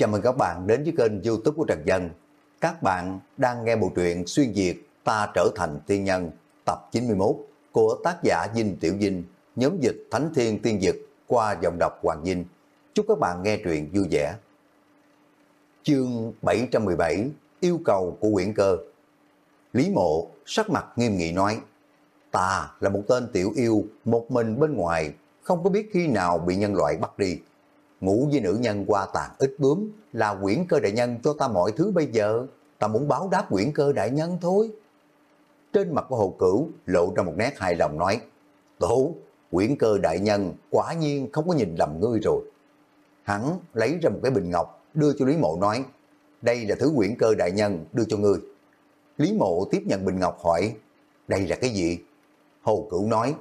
Chào mừng các bạn đến với kênh youtube của Trần Dân. Các bạn đang nghe bộ truyện Xuyên Việt Ta Trở Thành Tiên Nhân tập 91 của tác giả Dinh Tiểu Dinh, nhóm dịch Thánh Thiên Tiên Dực qua giọng đọc Hoàng Dinh. Chúc các bạn nghe truyện vui vẻ. Chương 717 Yêu cầu của quyển cơ Lý Mộ sắc mặt nghiêm nghị nói Ta là một tên tiểu yêu, một mình bên ngoài, không có biết khi nào bị nhân loại bắt đi ngủ với nữ nhân qua tàn ít bướm là quyển cơ đại nhân cho ta mọi thứ bây giờ. Ta muốn báo đáp quyển cơ đại nhân thôi. Trên mặt của hồ cửu lộ ra một nét hài lòng nói, Tổ, quyển cơ đại nhân quả nhiên không có nhìn lầm ngươi rồi. Hắn lấy ra một cái bình ngọc đưa cho Lý Mộ nói, đây là thứ quyển cơ đại nhân đưa cho ngươi. Lý Mộ tiếp nhận bình ngọc hỏi, đây là cái gì? Hồ Cửu nói,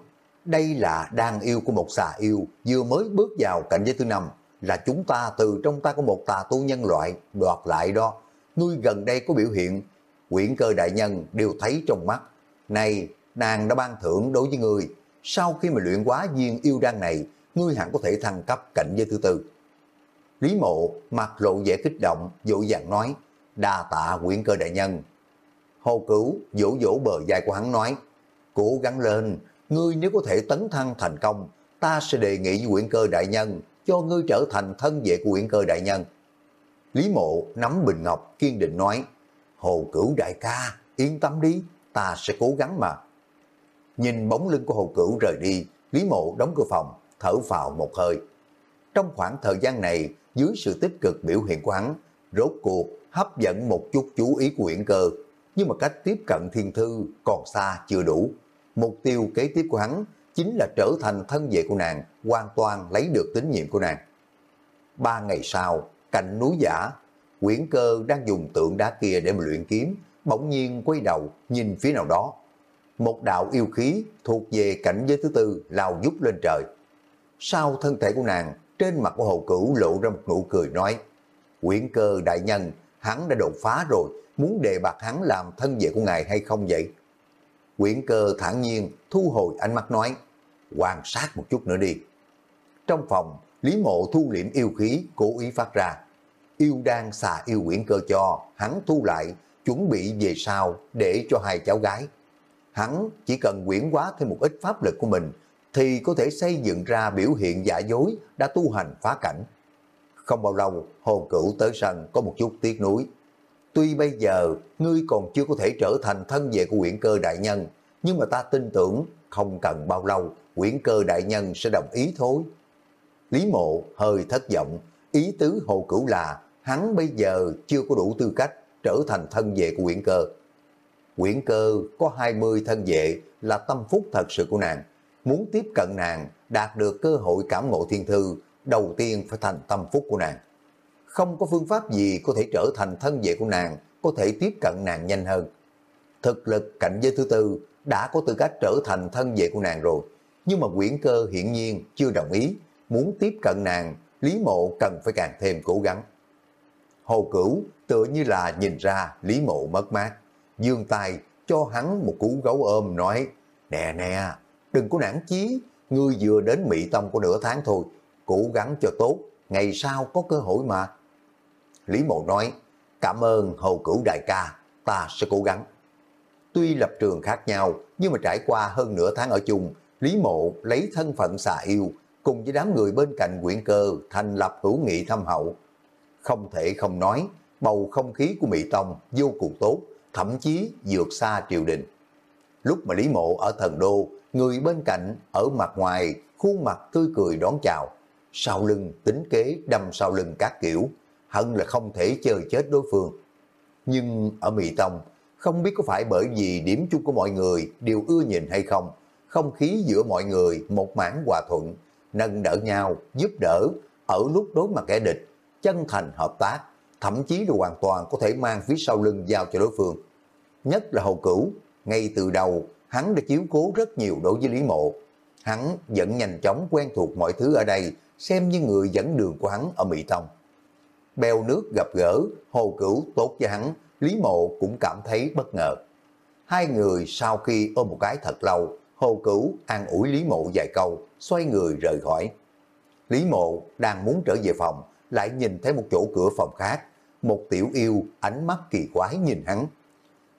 đây là đan yêu của một xà yêu vừa mới bước vào cảnh giới thứ năm là chúng ta từ trong ta có một tà tu nhân loại đoạt lại đó. Ngươi gần đây có biểu hiện, quyển cơ đại nhân đều thấy trong mắt. Này, nàng đã ban thưởng đối với ngươi. Sau khi mà luyện quá viên yêu đan này, ngươi hẳn có thể thăng cấp cảnh giới thứ tư. Lý mộ mặt lộ vẻ kích động, dỗ dàng nói, đa tạ quyển cơ đại nhân. Hồ cửu dỗ dỗ bờ dài của hắn nói, cố gắng lên, ngươi nếu có thể tấn thăng thành công, ta sẽ đề nghị với quyển cơ đại nhân cho ngươi trở thành thân vệ của uyển cơ đại nhân. Lý mộ nắm bình ngọc kiên định nói, Hồ cửu đại ca, yên tâm đi, ta sẽ cố gắng mà. Nhìn bóng lưng của hồ cửu rời đi, Lý mộ đóng cửa phòng, thở vào một hơi. Trong khoảng thời gian này, dưới sự tích cực biểu hiện của hắn, rốt cuộc hấp dẫn một chút chú ý của uyển cơ, nhưng mà cách tiếp cận thiên thư còn xa chưa đủ. Mục tiêu kế tiếp của hắn chính là trở thành thân vệ của nàng, hoàn toàn lấy được tín nhiệm của nàng. Ba ngày sau, cạnh núi giả, quyển cơ đang dùng tượng đá kia để mà luyện kiếm, bỗng nhiên quay đầu nhìn phía nào đó. Một đạo yêu khí thuộc về cảnh giới thứ tư lao dút lên trời. Sau thân thể của nàng, trên mặt của hồ cửu lộ ra một nụ cười nói, quyển cơ đại nhân, hắn đã đột phá rồi, muốn đề bạc hắn làm thân vệ của ngài hay không vậy? Quyển cơ thản nhiên thu hồi ánh mắt nói, quan sát một chút nữa đi. Trong phòng, Lý Mộ thu liệm yêu khí, cố ý phát ra. Yêu đang xà yêu quyển cơ cho, hắn thu lại, chuẩn bị về sau để cho hai cháu gái. Hắn chỉ cần quyển hóa thêm một ít pháp lực của mình, thì có thể xây dựng ra biểu hiện giả dối đã tu hành phá cảnh. Không bao lâu, hồn cửu tới sân có một chút tiếc nuối. Tuy bây giờ ngươi còn chưa có thể trở thành thân vệ của quyển cơ đại nhân, nhưng mà ta tin tưởng không cần bao lâu quyển cơ đại nhân sẽ đồng ý thôi. Lý mộ hơi thất vọng, ý tứ hồ cửu là hắn bây giờ chưa có đủ tư cách trở thành thân vệ của quyển cơ. Quyển cơ có 20 thân vệ là tâm phúc thật sự của nàng. Muốn tiếp cận nàng, đạt được cơ hội cảm ngộ thiên thư, đầu tiên phải thành tâm phúc của nàng. Không có phương pháp gì có thể trở thành thân vệ của nàng, có thể tiếp cận nàng nhanh hơn. Thực lực cạnh giới thứ tư đã có tư cách trở thành thân vệ của nàng rồi, nhưng mà quyển cơ hiển nhiên chưa đồng ý, muốn tiếp cận nàng, Lý Mộ cần phải càng thêm cố gắng. Hồ Cửu tựa như là nhìn ra Lý Mộ mất mát, dương tay cho hắn một cú gấu ôm nói, nè nè, đừng có nản chí, ngươi vừa đến Mỹ Tông của nửa tháng thôi, cố gắng cho tốt, ngày sau có cơ hội mà. Lý Mộ nói, cảm ơn Hồ Cửu đại ca, ta sẽ cố gắng. Tuy lập trường khác nhau, nhưng mà trải qua hơn nửa tháng ở chung, Lý Mộ lấy thân phận xà yêu, cùng với đám người bên cạnh quyển cơ thành lập hữu nghị thâm hậu. Không thể không nói, bầu không khí của Mỹ Tông vô cùng tốt, thậm chí vượt xa triều đình. Lúc mà Lý Mộ ở thần đô, người bên cạnh ở mặt ngoài, khuôn mặt tươi cười đón chào, sau lưng tính kế đâm sau lưng các kiểu, hận là không thể chơi chết đối phương. Nhưng ở Mỹ Tông, không biết có phải bởi vì điểm chung của mọi người đều ưa nhìn hay không, không khí giữa mọi người một mảng hòa thuận, nâng đỡ nhau, giúp đỡ, ở lúc đối mặt kẻ địch, chân thành hợp tác, thậm chí là hoàn toàn có thể mang phía sau lưng giao cho đối phương. Nhất là hầu cửu, ngay từ đầu, hắn đã chiếu cố rất nhiều đối với Lý Mộ. Hắn vẫn nhanh chóng quen thuộc mọi thứ ở đây, xem như người dẫn đường của hắn ở Mỹ Tông. Bèo nước gặp gỡ, hồ cửu tốt cho hắn, Lý Mộ cũng cảm thấy bất ngờ. Hai người sau khi ôm một cái thật lâu, Hồ Cửu an ủi Lý Mộ vài câu, xoay người rời khỏi. Lý Mộ đang muốn trở về phòng, lại nhìn thấy một chỗ cửa phòng khác, một tiểu yêu ánh mắt kỳ quái nhìn hắn.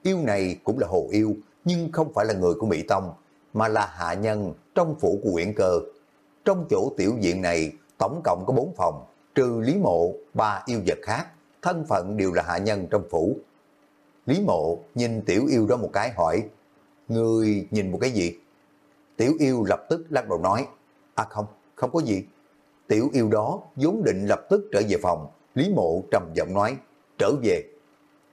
Yêu này cũng là hồ yêu, nhưng không phải là người của Mỹ Tông, mà là hạ nhân trong phủ của Nguyễn Cơ. Trong chỗ tiểu diện này, tổng cộng có bốn phòng, trừ Lý Mộ, ba yêu vật khác, thân phận đều là hạ nhân trong phủ. Lý Mộ nhìn tiểu yêu đó một cái hỏi, Người nhìn một cái gì? Tiểu yêu lập tức lắc đầu nói, À không, không có gì. Tiểu yêu đó vốn định lập tức trở về phòng, Lý Mộ trầm giọng nói, trở về.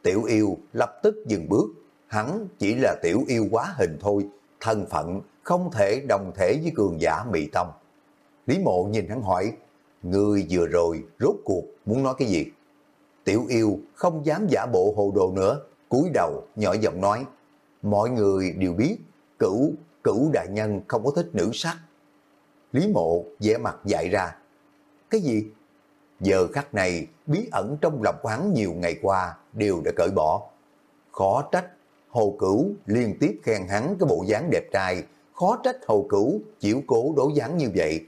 Tiểu yêu lập tức dừng bước, hắn chỉ là tiểu yêu quá hình thôi, thân phận không thể đồng thể với cường giả Mị Tông. Lý Mộ nhìn hắn hỏi, người vừa rồi rốt cuộc muốn nói cái gì? Tiểu yêu không dám giả bộ hồ đồ nữa, cúi đầu nhỏ giọng nói, mọi người đều biết cửu, cửu đại nhân không có thích nữ sắc. Lý mộ vẻ mặt dại ra, cái gì? Giờ khắc này bí ẩn trong lòng hắn nhiều ngày qua đều đã cởi bỏ. Khó trách Hồ Cửu liên tiếp khen hắn cái bộ dáng đẹp trai, khó trách Hồ Cửu chịu cố đối dáng như vậy.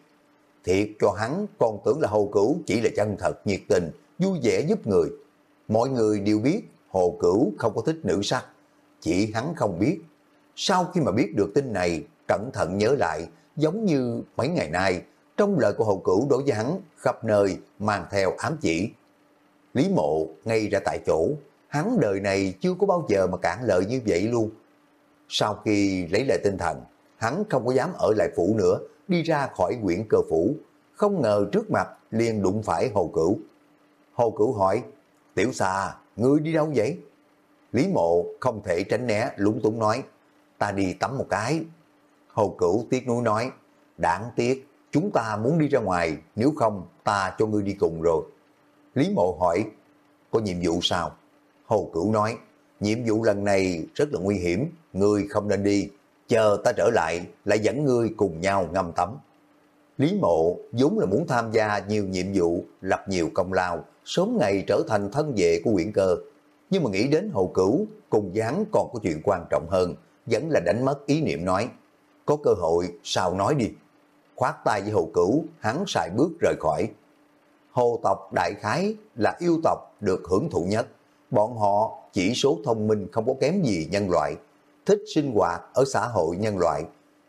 Thiệt cho hắn còn tưởng là Hồ Cửu chỉ là chân thật, nhiệt tình, vui vẻ giúp người. Mọi người đều biết Hồ Cửu không có thích nữ sắc, chỉ hắn không biết. Sau khi mà biết được tin này, cẩn thận nhớ lại, giống như mấy ngày nay, trong lời của Hồ Cửu đối với hắn khắp nơi mang theo ám chỉ. Lý mộ ngay ra tại chỗ, hắn đời này chưa có bao giờ mà cản lời như vậy luôn. Sau khi lấy lại tinh thần, hắn không có dám ở lại phủ nữa, đi ra khỏi quyển cơ phủ. Không ngờ trước mặt liền đụng phải Hồ Cửu. Hồ Cửu hỏi, Tiểu xà, ngươi đi đâu vậy? Lý mộ không thể tránh né, lúng túng nói, ta đi tắm một cái. Hồ Cửu tiếc nuối nói, đáng tiếc, chúng ta muốn đi ra ngoài, nếu không ta cho ngươi đi cùng rồi. Lý mộ hỏi, có nhiệm vụ sao? Hồ Cửu nói, nhiệm vụ lần này rất là nguy hiểm, ngươi không nên đi, chờ ta trở lại lại dẫn ngươi cùng nhau ngâm tắm. Lý mộ vốn là muốn tham gia nhiều nhiệm vụ, lập nhiều công lao, sớm ngày trở thành thân vệ của quyển cơ. Nhưng mà nghĩ đến Hồ Cửu, cùng dáng còn có chuyện quan trọng hơn, vẫn là đánh mất ý niệm nói, có cơ hội sao nói đi. Khoát tay với Hồ Cửu, hắn xài bước rời khỏi. Hồ tộc đại khái là yêu tộc được hưởng thụ nhất. Bọn họ chỉ số thông minh không có kém gì nhân loại, thích sinh hoạt ở xã hội nhân loại.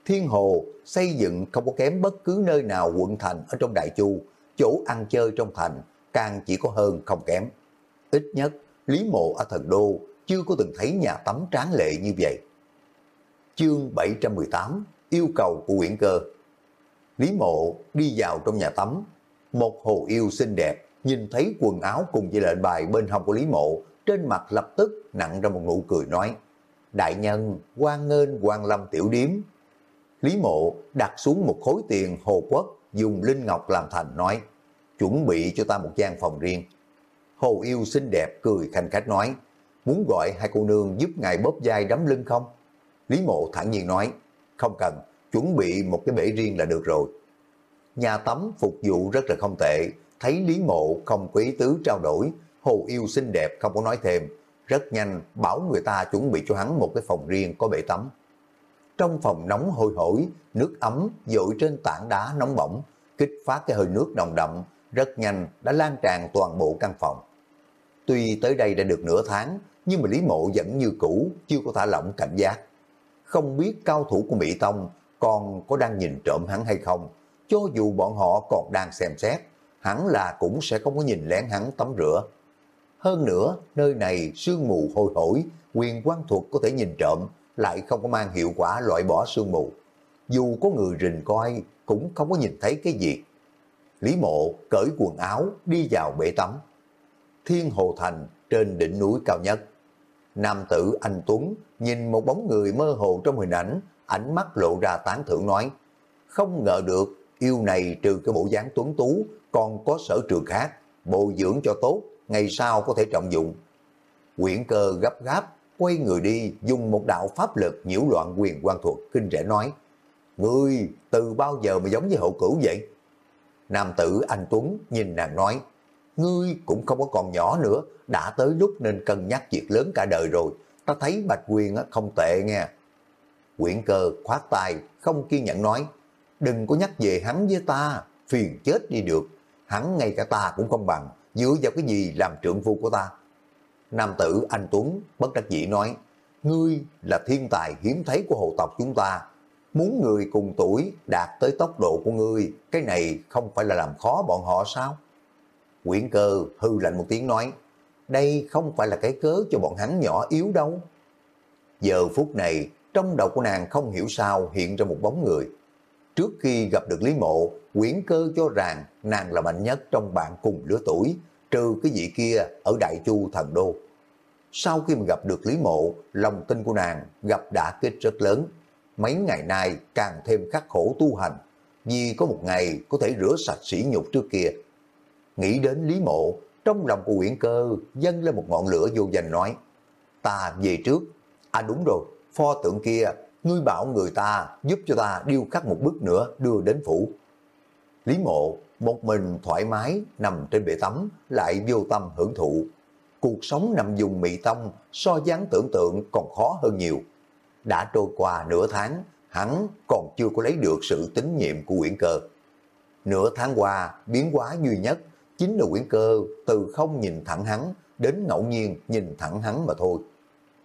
Thiên Hồ xây dựng không có kém bất cứ nơi nào quận thành ở trong Đại Chu, chỗ ăn chơi trong thành càng chỉ có hơn không kém. Ít nhất, Lý Mộ ở thần đô chưa có từng thấy nhà tắm tráng lệ như vậy. Chương 718 Yêu cầu của quyển cơ Lý Mộ đi vào trong nhà tắm, một hồ yêu xinh đẹp nhìn thấy quần áo cùng với lệnh bài bên hông của Lý Mộ, trên mặt lập tức nặng ra một nụ cười nói, Đại nhân, quan nghênh quan lâm tiểu điếm. Lý Mộ đặt xuống một khối tiền hồ quốc, dùng linh ngọc làm thành nói, chuẩn bị cho ta một gian phòng riêng. Hồ yêu xinh đẹp cười khanh khách nói, muốn gọi hai cô nương giúp ngài bóp vai đấm lưng không? Lý Mộ thản nhiên nói, không cần, chuẩn bị một cái bể riêng là được rồi. Nhà tắm phục vụ rất là không tệ, thấy Lý Mộ không có ý tứ trao đổi, hồ yêu xinh đẹp không có nói thêm, rất nhanh bảo người ta chuẩn bị cho hắn một cái phòng riêng có bể tắm. Trong phòng nóng hôi hổi, nước ấm dội trên tảng đá nóng bỏng, kích phát cái hơi nước nồng đậm, rất nhanh đã lan tràn toàn bộ căn phòng. Tuy tới đây đã được nửa tháng, nhưng mà Lý Mộ vẫn như cũ, chưa có thả lỏng cảnh giác. Không biết cao thủ của Mỹ Tông còn có đang nhìn trộm hắn hay không, cho dù bọn họ còn đang xem xét, hắn là cũng sẽ không có nhìn lén hắn tắm rửa. Hơn nữa, nơi này sương mù hôi hổi, quyền quan thuật có thể nhìn trộm, lại không có mang hiệu quả loại bỏ sương mù. Dù có người rình coi, cũng không có nhìn thấy cái gì. Lý mộ cởi quần áo đi vào bể tắm. Thiên Hồ Thành trên đỉnh núi cao nhất. Nam tử anh Tuấn nhìn một bóng người mơ hồ trong hình ảnh, ánh mắt lộ ra tán thưởng nói, không ngờ được yêu này trừ cái bộ dáng tuấn tú còn có sở trường khác, bồi dưỡng cho tốt, ngày sau có thể trọng dụng. Quyển cơ gấp gáp, quay người đi dùng một đạo pháp lực nhiễu loạn quyền quan thuộc kinh rẽ nói, Ngươi từ bao giờ mà giống với hậu cửu vậy? Nam tử anh Tuấn nhìn nàng nói, Ngươi cũng không có còn nhỏ nữa, đã tới lúc nên cân nhắc việc lớn cả đời rồi, ta thấy Bạch Quyền không tệ nghe. Quyển cơ khoát tay, không kiên nhẫn nói, đừng có nhắc về hắn với ta, phiền chết đi được. hắn ngay cả ta cũng không bằng, dựa vào cái gì làm trượng phu của ta. Nam tử anh Tuấn bất đắc dĩ nói, ngươi là thiên tài hiếm thấy của hộ tộc chúng ta, muốn người cùng tuổi đạt tới tốc độ của ngươi, cái này không phải là làm khó bọn họ sao? Quyển cơ hư lạnh một tiếng nói, đây không phải là cái cớ cho bọn hắn nhỏ yếu đâu. Giờ phút này, trong đầu của nàng không hiểu sao hiện ra một bóng người. Trước khi gặp được Lý Mộ, quyển cơ cho rằng nàng là mạnh nhất trong bạn cùng lứa tuổi, trừ cái vị kia ở Đại Chu Thần Đô. Sau khi mà gặp được Lý Mộ, lòng tin của nàng gặp đã kích rất lớn. Mấy ngày nay càng thêm khắc khổ tu hành, vì có một ngày có thể rửa sạch sỉ nhục trước kia. Nghĩ đến Lý Mộ, trong lòng của Nguyễn Cơ dâng lên một ngọn lửa vô danh nói, ta về trước. À đúng rồi, pho tượng kia, ngươi bảo người ta giúp cho ta điêu khắc một bức nữa đưa đến phủ. Lý Mộ một mình thoải mái nằm trên bể tắm lại vô tâm hưởng thụ. Cuộc sống nằm dùng mị tông so dáng tưởng tượng còn khó hơn nhiều. Đã trôi qua nửa tháng, hắn còn chưa có lấy được sự tín nhiệm của Nguyễn Cơ. Nửa tháng qua, biến hóa duy nhất chính là Nguyễn Cơ từ không nhìn thẳng hắn đến ngẫu nhiên nhìn thẳng hắn mà thôi.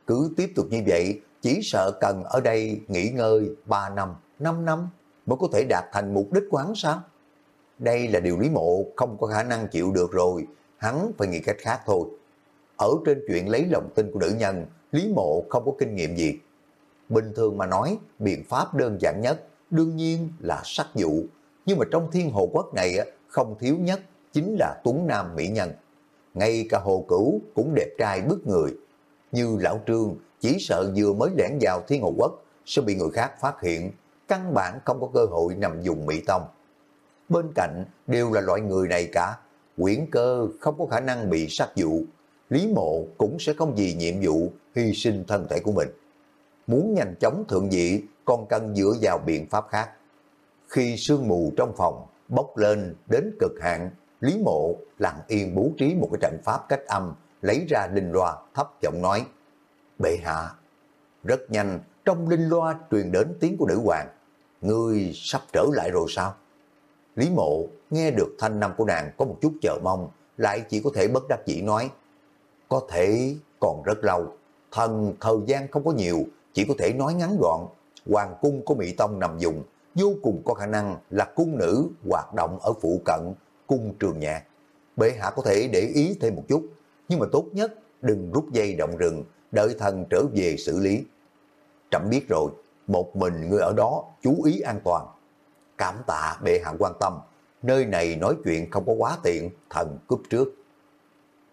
Cứ tiếp tục như vậy, chỉ sợ cần ở đây nghỉ ngơi 3 năm, 5 năm mới có thể đạt thành mục đích của hắn sao? Đây là điều Lý Mộ không có khả năng chịu được rồi, hắn phải nghĩ cách khác thôi. Ở trên chuyện lấy lòng tin của nữ nhân, Lý Mộ không có kinh nghiệm gì. Bình thường mà nói, biện pháp đơn giản nhất, đương nhiên là sắc dụ. Nhưng mà trong thiên hồ quốc này không thiếu nhất chính là Tuấn Nam Mỹ Nhân. Ngay cả hồ cửu cũng đẹp trai bức người. Như lão trương chỉ sợ vừa mới lẻn vào thiên hồ quốc sẽ bị người khác phát hiện, căn bản không có cơ hội nằm dùng Mỹ Tông. Bên cạnh đều là loại người này cả, quyển cơ không có khả năng bị sát dụ, Lý Mộ cũng sẽ không vì nhiệm vụ hy sinh thân thể của mình. Muốn nhanh chóng thượng vị còn cần dựa vào biện pháp khác. Khi sương mù trong phòng bốc lên đến cực hạn, Lý Mộ lặng yên bố trí một cái trận pháp cách âm, lấy ra linh loa thấp giọng nói, Bệ hạ, rất nhanh trong linh loa truyền đến tiếng của nữ hoàng, ngươi sắp trở lại rồi sao? Lý Mộ nghe được thanh năm của nàng có một chút chờ mong, lại chỉ có thể bất đắc dĩ nói, có thể còn rất lâu, thần thời gian không có nhiều, chỉ có thể nói ngắn gọn, hoàng cung của Mỹ Tông nằm dùng, vô cùng có khả năng là cung nữ hoạt động ở phụ cận cung trường nhạc. Bệ hạ có thể để ý thêm một chút, nhưng mà tốt nhất đừng rút dây động rừng, đợi thần trở về xử lý. Trẫm biết rồi, một mình người ở đó chú ý an toàn. Cảm tạ bệ hạ quan tâm, nơi này nói chuyện không có quá tiện, thần cúp trước.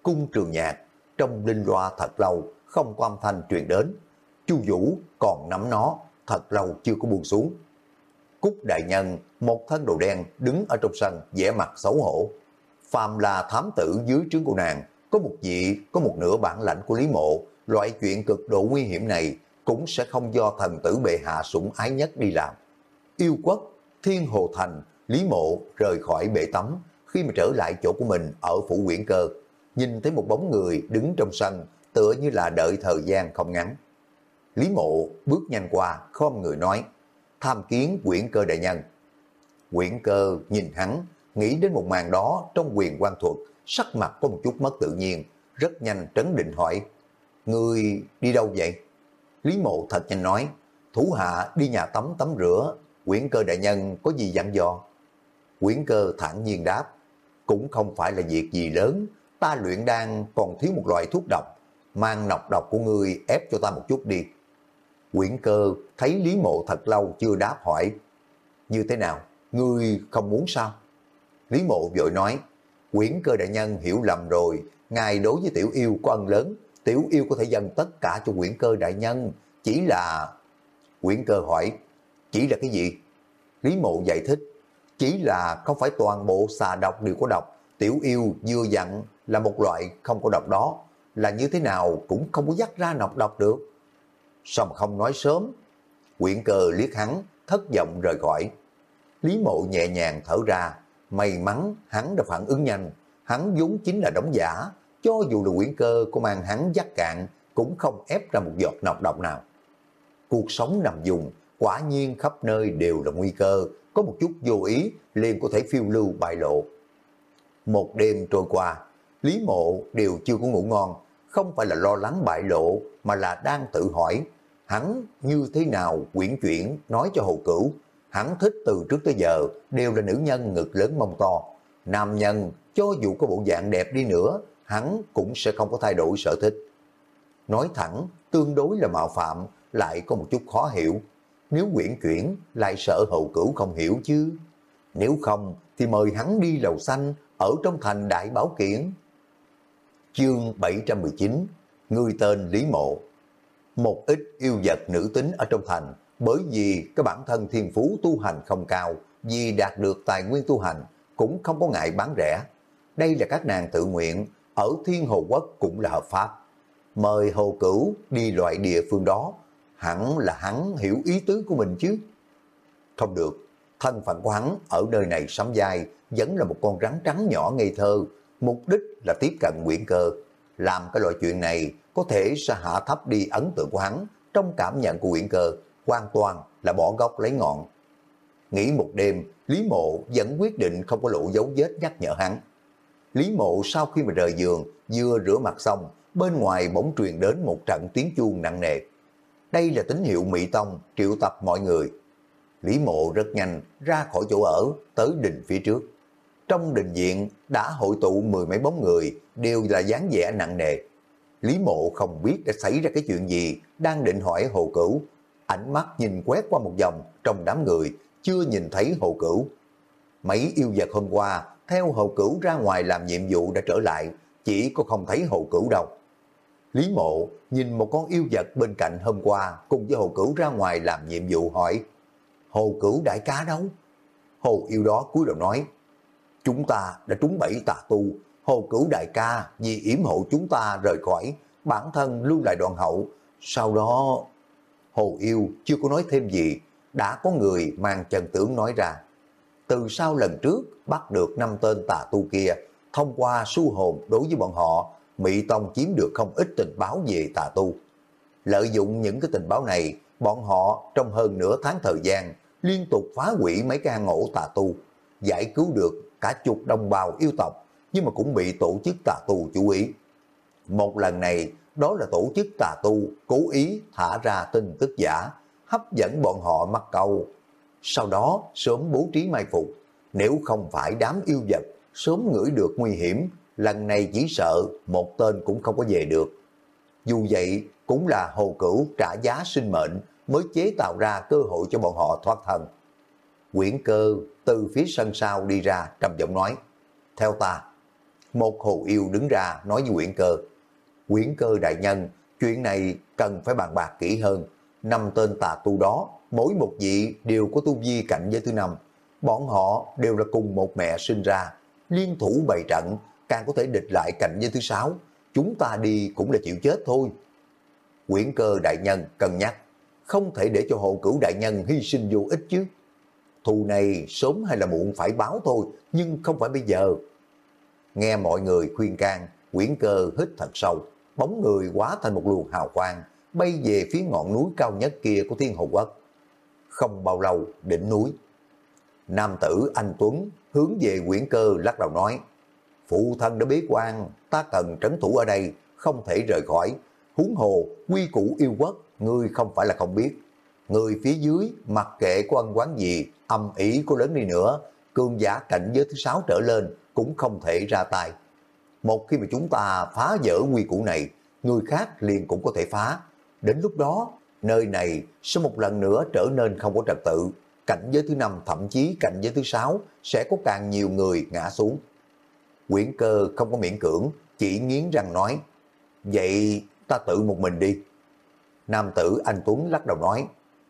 Cung trường nhạc, trong linh loa thật lâu, không có âm thanh truyền đến. Chu Vũ còn nắm nó, thật lâu chưa có buông xuống. Cúc đại nhân, một thân đồ đen đứng ở trong sân, vẻ mặt xấu hổ. Phàm là thám tử dưới trướng của nàng, có một vị, có một nửa bản lãnh của Lý Mộ, loại chuyện cực độ nguy hiểm này cũng sẽ không do thần tử bệ hạ sủng ái nhất đi làm. Yêu quốc, thiên hồ thành, Lý Mộ rời khỏi bệ tắm, khi mà trở lại chỗ của mình ở phủ quyển cơ, nhìn thấy một bóng người đứng trong sân, tựa như là đợi thời gian không ngắn. Lý Mộ bước nhanh qua, khom người nói, tham kiến quyển cơ đại nhân. Quyển cơ nhìn hắn, nghĩ đến một màn đó trong quyền quan thuật, sắc mặt có một chút mất tự nhiên, rất nhanh trấn định hỏi, Người đi đâu vậy? Lý mộ thật nhanh nói, thủ hạ đi nhà tắm tắm rửa, quyển cơ đại nhân có gì dặn dò? Quyển cơ thản nhiên đáp, cũng không phải là việc gì lớn, ta luyện đang còn thiếu một loại thuốc độc, mang nọc độc của ngươi ép cho ta một chút đi. Quyển cơ thấy Lý Mộ thật lâu chưa đáp hỏi, như thế nào, ngươi không muốn sao? Lý Mộ vội nói, quyển cơ đại nhân hiểu lầm rồi, ngài đối với tiểu yêu có ân lớn, tiểu yêu có thể dâng tất cả cho quyển cơ đại nhân, chỉ là... Quyển cơ hỏi, chỉ là cái gì? Lý Mộ giải thích, chỉ là không phải toàn bộ xà độc đều có độc, tiểu yêu vừa dặn là một loại không có độc đó, là như thế nào cũng không có dắt ra nọc độc được. Sao mà không nói sớm? Quyển cơ liếc hắn, thất vọng rời khỏi. Lý mộ nhẹ nhàng thở ra, may mắn hắn đã phản ứng nhanh, hắn vốn chính là đóng giả, cho dù là quyển cơ có mang hắn dắt cạn, cũng không ép ra một giọt nọc độc nào. Cuộc sống nằm dùng, quả nhiên khắp nơi đều là nguy cơ, có một chút vô ý liền có thể phiêu lưu bại lộ. Một đêm trôi qua, Lý Mộ đều chưa có ngủ ngon, không phải là lo lắng bại lộ mà là đang tự hỏi hắn như thế nào quyển chuyển nói cho Hồ Cửu. Hắn thích từ trước tới giờ đều là nữ nhân ngực lớn mông to. Nam nhân cho dù có bộ dạng đẹp đi nữa, hắn cũng sẽ không có thay đổi sở thích. Nói thẳng, tương đối là mạo phạm, lại có một chút khó hiểu. Nếu quyển chuyển, lại sợ hầu cửu không hiểu chứ. Nếu không, thì mời hắn đi lầu xanh, ở trong thành đại bảo kiện Chương 719 Người tên Lý Mộ Một ít yêu vật nữ tính ở trong thành, bởi vì cái bản thân thiên phú tu hành không cao, vì đạt được tài nguyên tu hành, cũng không có ngại bán rẻ. Đây là các nàng tự nguyện, ở Thiên Hồ Quốc cũng là hợp pháp. Mời Hồ Cửu đi loại địa phương đó, hẳn là hắn hiểu ý tứ của mình chứ. Không được, thân phận của hắn ở nơi này sắm dài vẫn là một con rắn trắng nhỏ ngây thơ, mục đích là tiếp cận Nguyễn Cơ. Làm cái loại chuyện này có thể sẽ hạ thấp đi ấn tượng của hắn trong cảm nhận của Nguyễn Cơ, hoàn toàn là bỏ gốc lấy ngọn. Nghĩ một đêm, Lý Mộ vẫn quyết định không có lộ dấu vết nhắc nhở hắn. Lý Mộ sau khi mà rời giường, vừa rửa mặt xong, bên ngoài bỗng truyền đến một trận tiếng chuông nặng nề. Đây là tín hiệu Mỹ Tông triệu tập mọi người. Lý Mộ rất nhanh ra khỏi chỗ ở, tới đình phía trước. Trong đình viện đã hội tụ mười mấy bóng người, đều là dáng vẻ nặng nề. Lý Mộ không biết đã xảy ra cái chuyện gì, đang định hỏi Hồ Cửu. Ánh mắt nhìn quét qua một vòng trong đám người, chưa nhìn thấy Hồ Cửu. Mấy yêu vật hôm qua, theo Hồ Cửu ra ngoài làm nhiệm vụ đã trở lại, chỉ có không thấy Hồ Cửu đâu. Lý Mộ nhìn một con yêu vật bên cạnh hôm qua cùng với Hồ Cửu ra ngoài làm nhiệm vụ hỏi Hồ Cửu đại cá đâu? Hồ yêu đó cúi đầu nói Chúng ta đã trúng bẫy tà tu. Hồ Cửu đại ca vì yểm hộ chúng ta rời khỏi bản thân lưu lại đoạn hậu. Sau đó Hồ yêu chưa có nói thêm gì. Đã có người mang trần tưởng nói ra. Từ sau lần trước bắt được năm tên tà tu kia thông qua su hồn đối với bọn họ Mỹ Tông chiếm được không ít tình báo về tà tu. Lợi dụng những cái tình báo này, bọn họ trong hơn nửa tháng thời gian liên tục phá hủy mấy cái hang ổ tà tu, giải cứu được cả chục đồng bào yêu tộc, nhưng mà cũng bị tổ chức tà tu chú ý. Một lần này, đó là tổ chức tà tu cố ý thả ra tin tức giả, hấp dẫn bọn họ mắc câu. Sau đó sớm bố trí mai phục, nếu không phải đám yêu vật, sớm ngửi được nguy hiểm, lần này chỉ sợ một tên cũng không có về được. Dù vậy, cũng là hồ cửu trả giá sinh mệnh mới chế tạo ra cơ hội cho bọn họ thoát thân. Quyển cơ từ phía sân sau đi ra trầm giọng nói, theo ta. Một hồ yêu đứng ra nói với quyển cơ, quyển cơ đại nhân, chuyện này cần phải bàn bạc kỹ hơn. Năm tên tà tu đó, mỗi một vị đều có tu vi cạnh với thứ năm. Bọn họ đều là cùng một mẹ sinh ra, liên thủ bày trận, càng có thể địch lại cạnh với thứ sáu. Chúng ta đi cũng là chịu chết thôi. Quyển cơ đại nhân cân nhắc, không thể để cho hộ cửu đại nhân hy sinh vô ích chứ. Thù này sớm hay là muộn phải báo thôi, nhưng không phải bây giờ. Nghe mọi người khuyên can, quyển cơ hít thật sâu, bóng người quá thành một luồng hào quang, bay về phía ngọn núi cao nhất kia của Thiên Hồ Quốc. Không bao lâu, đỉnh núi. Nam tử anh Tuấn hướng về quyển cơ lắc đầu nói, Phụ thân đã bế quan, ta cần trấn thủ ở đây, không thể rời khỏi. Huống hồ, quy củ yêu quốc, ngươi không phải là không biết. Người phía dưới, mặc kệ có ân quán gì, âm ý có lớn đi nữa, cương giả cạnh giới thứ sáu trở lên, cũng không thể ra tay. Một khi mà chúng ta phá vỡ quy củ này, người khác liền cũng có thể phá. Đến lúc đó, nơi này sẽ một lần nữa trở nên không có trật tự. Cảnh giới thứ năm, thậm chí cảnh giới thứ sáu sẽ có càng nhiều người ngã xuống. Quyển cơ không có miễn cưỡng, chỉ nghiến răng nói, vậy ta tự một mình đi. Nam tử anh Tuấn lắc đầu nói,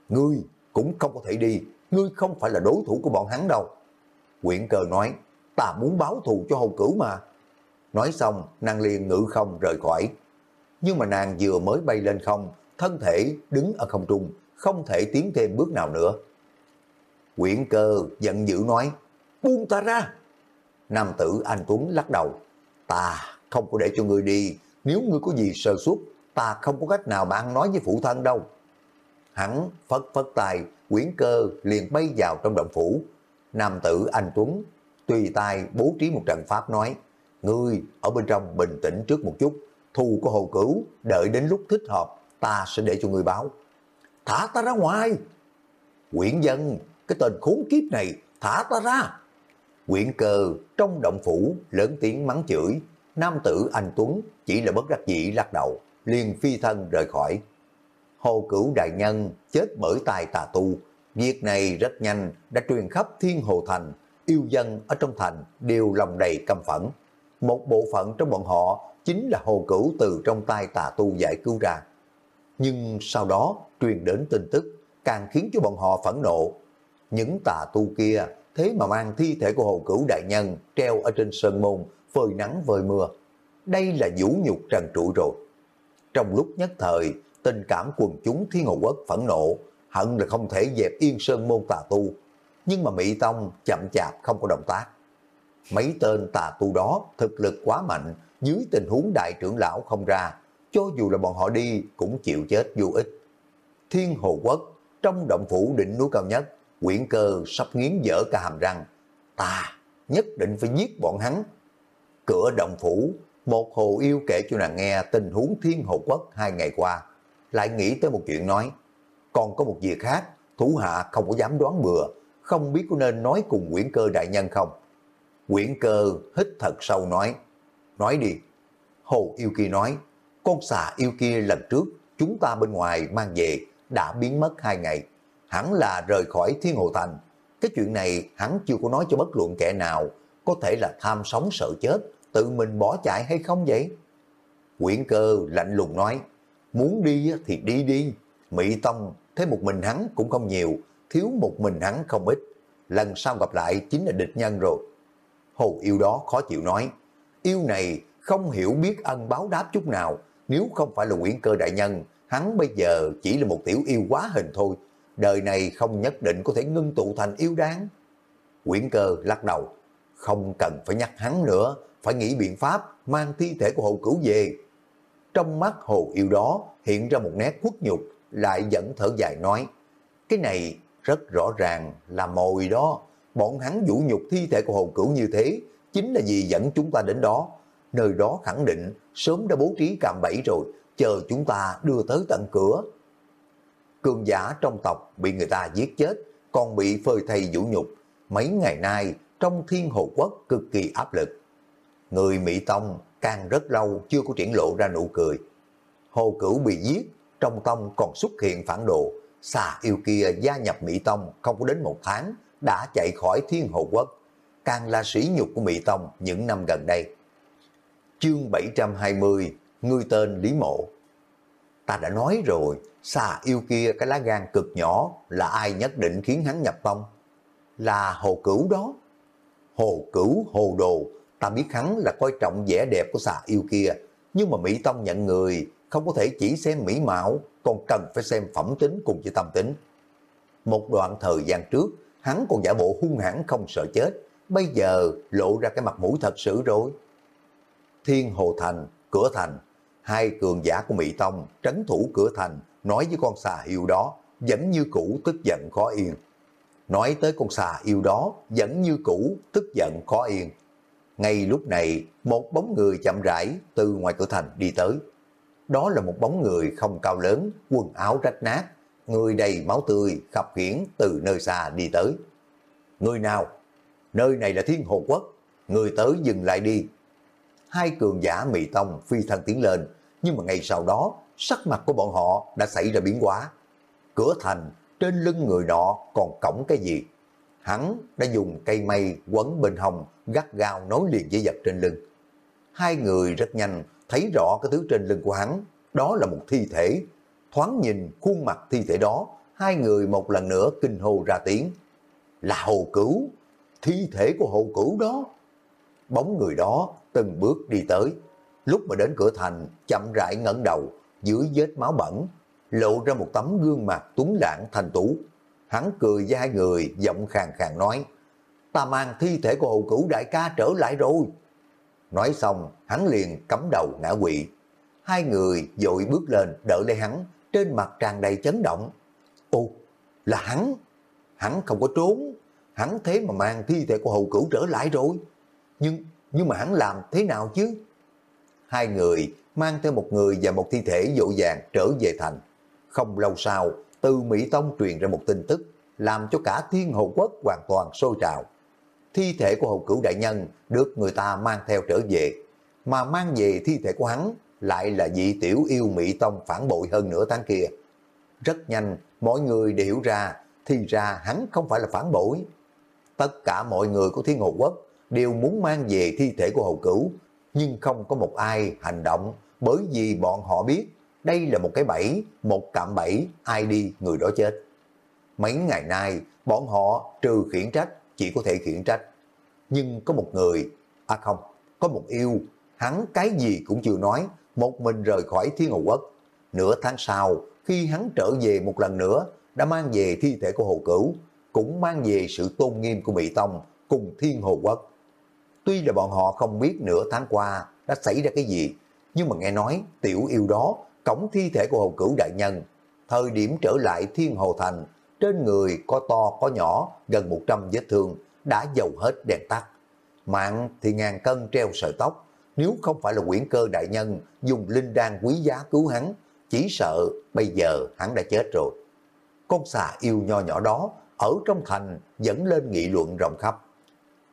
ngươi cũng không có thể đi, ngươi không phải là đối thủ của bọn hắn đâu. Quyển cơ nói, ta muốn báo thù cho hầu cửu mà. Nói xong, nàng liền ngự không rời khỏi. Nhưng mà nàng vừa mới bay lên không, thân thể đứng ở không trung, không thể tiến thêm bước nào nữa. Quyển cơ giận dữ nói, buông ta ra. Nam tử anh Tuấn lắc đầu, ta không có để cho ngươi đi, nếu ngươi có gì sơ suất, ta không có cách nào mà ăn nói với phụ thân đâu. Hắn phất phất tài quyển cơ liền bay vào trong động phủ. Nam tử anh Tuấn tùy tay bố trí một trận pháp nói, ngươi ở bên trong bình tĩnh trước một chút, thù của hồ cửu, đợi đến lúc thích hợp, ta sẽ để cho ngươi báo. Thả ta ra ngoài! Quyển dân, cái tên khốn kiếp này, thả ta ra! Quyển cơ trong động phủ lớn tiếng mắng chửi, nam tử anh Tuấn chỉ là bất đắc dĩ lắc đầu, liền phi thân rời khỏi. Hồ cửu đại nhân chết bởi tài tà tu, việc này rất nhanh đã truyền khắp thiên hồ thành, yêu dân ở trong thành đều lòng đầy căm phẫn. Một bộ phận trong bọn họ chính là hồ cửu từ trong tay tà tu giải cứu ra. Nhưng sau đó truyền đến tin tức càng khiến cho bọn họ phẫn nộ. Những tà tu kia thế mà mang thi thể của hồ cửu đại nhân treo ở trên sơn môn, phơi nắng vơi mưa. Đây là vũ nhục trần trụ rồi. Trong lúc nhất thời, tình cảm quần chúng thiên hồ quốc phẫn nộ, hận là không thể dẹp yên sơn môn tà tu. Nhưng mà Mỹ Tông chậm chạp không có động tác. Mấy tên tà tu đó thực lực quá mạnh, dưới tình huống đại trưởng lão không ra, cho dù là bọn họ đi cũng chịu chết vô ích. Thiên Hồ Quốc, trong động phủ đỉnh núi cao nhất, quyển cơ sắp nghiến dở cả hàm răng. Ta nhất định phải giết bọn hắn. Cửa động phủ, một hồ yêu kể cho nàng nghe tình huống Thiên Hồ Quốc hai ngày qua, lại nghĩ tới một chuyện nói. Còn có một việc khác, thủ hạ không có dám đoán bừa, không biết có nên nói cùng Nguyễn cơ đại nhân không. Nguyễn cơ hít thật sâu nói, nói đi. Hồ yêu kia nói, con xà yêu kia lần trước chúng ta bên ngoài mang về đã biến mất hai ngày, hẳn là rời khỏi thiên hồ thành. Cái chuyện này hắn chưa có nói cho bất luận kẻ nào, có thể là tham sống sợ chết, tự mình bỏ chạy hay không vậy? Nguyễn cơ lạnh lùng nói, muốn đi thì đi đi, Mỹ Tông thế một mình hắn cũng không nhiều, thiếu một mình hắn không ít. Lần sau gặp lại chính là địch nhân rồi. Hồ yêu đó khó chịu nói, yêu này không hiểu biết ân báo đáp chút nào, nếu không phải là Nguyễn Cơ Đại Nhân, hắn bây giờ chỉ là một tiểu yêu quá hình thôi, đời này không nhất định có thể ngưng tụ thành yêu đáng. Nguyễn Cơ lắc đầu, không cần phải nhắc hắn nữa, phải nghĩ biện pháp mang thi thể của hồ cửu về. Trong mắt hồ yêu đó hiện ra một nét khuất nhục, lại dẫn thở dài nói, cái này rất rõ ràng là mồi đó, bọn hắn vũ nhục thi thể của hồ cửu như thế, chính là vì dẫn chúng ta đến đó, nơi đó khẳng định sớm đã bố trí cạm bẫy rồi, chờ chúng ta đưa tới tận cửa. Cường giả trong tộc bị người ta giết chết, còn bị phơi thầy vũ nhục. Mấy ngày nay, trong thiên hồ quốc cực kỳ áp lực. Người Mỹ Tông càng rất lâu chưa có triển lộ ra nụ cười. Hồ Cửu bị giết, trong tông còn xuất hiện phản đồ. Xà yêu kia gia nhập Mỹ Tông không có đến một tháng, đã chạy khỏi thiên hồ quốc. Càng là sỉ nhục của Mỹ Tông những năm gần đây. Chương 720, người tên Lý Mộ. Ta đã nói rồi, xà yêu kia cái lá gan cực nhỏ là ai nhất định khiến hắn nhập tông? Là hồ cửu đó. Hồ cửu, hồ đồ, ta biết hắn là coi trọng vẻ đẹp của xà yêu kia, nhưng mà Mỹ Tông nhận người không có thể chỉ xem mỹ mạo, còn cần phải xem phẩm tính cùng với tâm tính. Một đoạn thời gian trước, hắn còn giả bộ hung hãn không sợ chết, bây giờ lộ ra cái mặt mũi thật sự rồi. Thiên Hồ Thành, cửa thành, hai cường giả của Mỹ Tông trấn thủ cửa thành, nói với con xà yêu đó, vẫn như cũ tức giận khó yên. Nói tới con xà yêu đó, vẫn như cũ tức giận khó yên. Ngay lúc này, một bóng người chậm rãi từ ngoài cửa thành đi tới. Đó là một bóng người không cao lớn, quần áo rách nát, người đầy máu tươi, khập khiển từ nơi xa đi tới. Người nào? Nơi này là Thiên Hồ Quốc, người tới dừng lại đi, hai cường giả Mị Tông phi thân tiến lên, nhưng mà ngay sau đó, sắc mặt của bọn họ đã xảy ra biến hóa. Cửa thành, trên lưng người nọ còn cổng cái gì? Hắn đã dùng cây mây quấn bên hông, gắt gao nối liền với vật trên lưng. Hai người rất nhanh thấy rõ cái thứ trên lưng của hắn, đó là một thi thể. Thoáng nhìn khuôn mặt thi thể đó, hai người một lần nữa kinh hô ra tiếng. Là hồ cửu, thi thể của hồ cửu đó. Bóng người đó từng bước đi tới. Lúc mà đến cửa thành, chậm rãi ngẩng đầu, dưới vết máu bẩn, lộ ra một tấm gương mặt tuấn lãng thành tú. Hắn cười với hai người, giọng khàn khàn nói, ta mang thi thể của hậu cửu đại ca trở lại rồi. Nói xong, hắn liền cắm đầu ngã quỵ. Hai người dội bước lên đỡ lấy hắn, trên mặt tràn đầy chấn động. Ồ, là hắn! Hắn không có trốn. hắn thế mà mang thi thể của hầu cửu trở lại rồi. Nhưng, nhưng mà hắn làm thế nào chứ? Hai người mang theo một người và một thi thể dội dàng trở về thành. Không lâu sau, từ Mỹ Tông truyền ra một tin tức, làm cho cả thiên Hậu quốc hoàn toàn sôi trào. Thi thể của Hậu cửu đại nhân được người ta mang theo trở về, mà mang về thi thể của hắn lại là vị tiểu yêu Mỹ Tông phản bội hơn nửa tháng kia. Rất nhanh, mọi người đều hiểu ra, thì ra hắn không phải là phản bội. Tất cả mọi người của Thiên Hậu Quốc đều muốn mang về thi thể của Hậu Cửu, nhưng không có một ai hành động bởi vì bọn họ biết đây là một cái bẫy, một cạm bẫy, ai đi người đó chết. Mấy ngày nay, bọn họ trừ khiển trách, chỉ có thể khiển trách. Nhưng có một người, à không, có một yêu, hắn cái gì cũng chưa nói, một mình rời khỏi Thiên Hồ Quốc. Nửa tháng sau, khi hắn trở về một lần nữa, đã mang về thi thể của Hồ Cửu, cũng mang về sự tôn nghiêm của Mỹ Tông cùng Thiên Hồ Quốc. Tuy là bọn họ không biết nửa tháng qua đã xảy ra cái gì, nhưng mà nghe nói tiểu yêu đó cổng thi thể của hầu Cửu Đại Nhân, thời điểm trở lại Thiên Hồ Thành, trên người có to có nhỏ, gần 100 vết thương, đã dầu hết đèn tắt. Mạng thì ngàn cân treo sợi tóc, nếu không phải là quyển cơ đại nhân dùng linh đan quý giá cứu hắn, chỉ sợ bây giờ hắn đã chết rồi. Con xà yêu nho nhỏ đó ở trong thành dẫn lên nghị luận rộng khắp.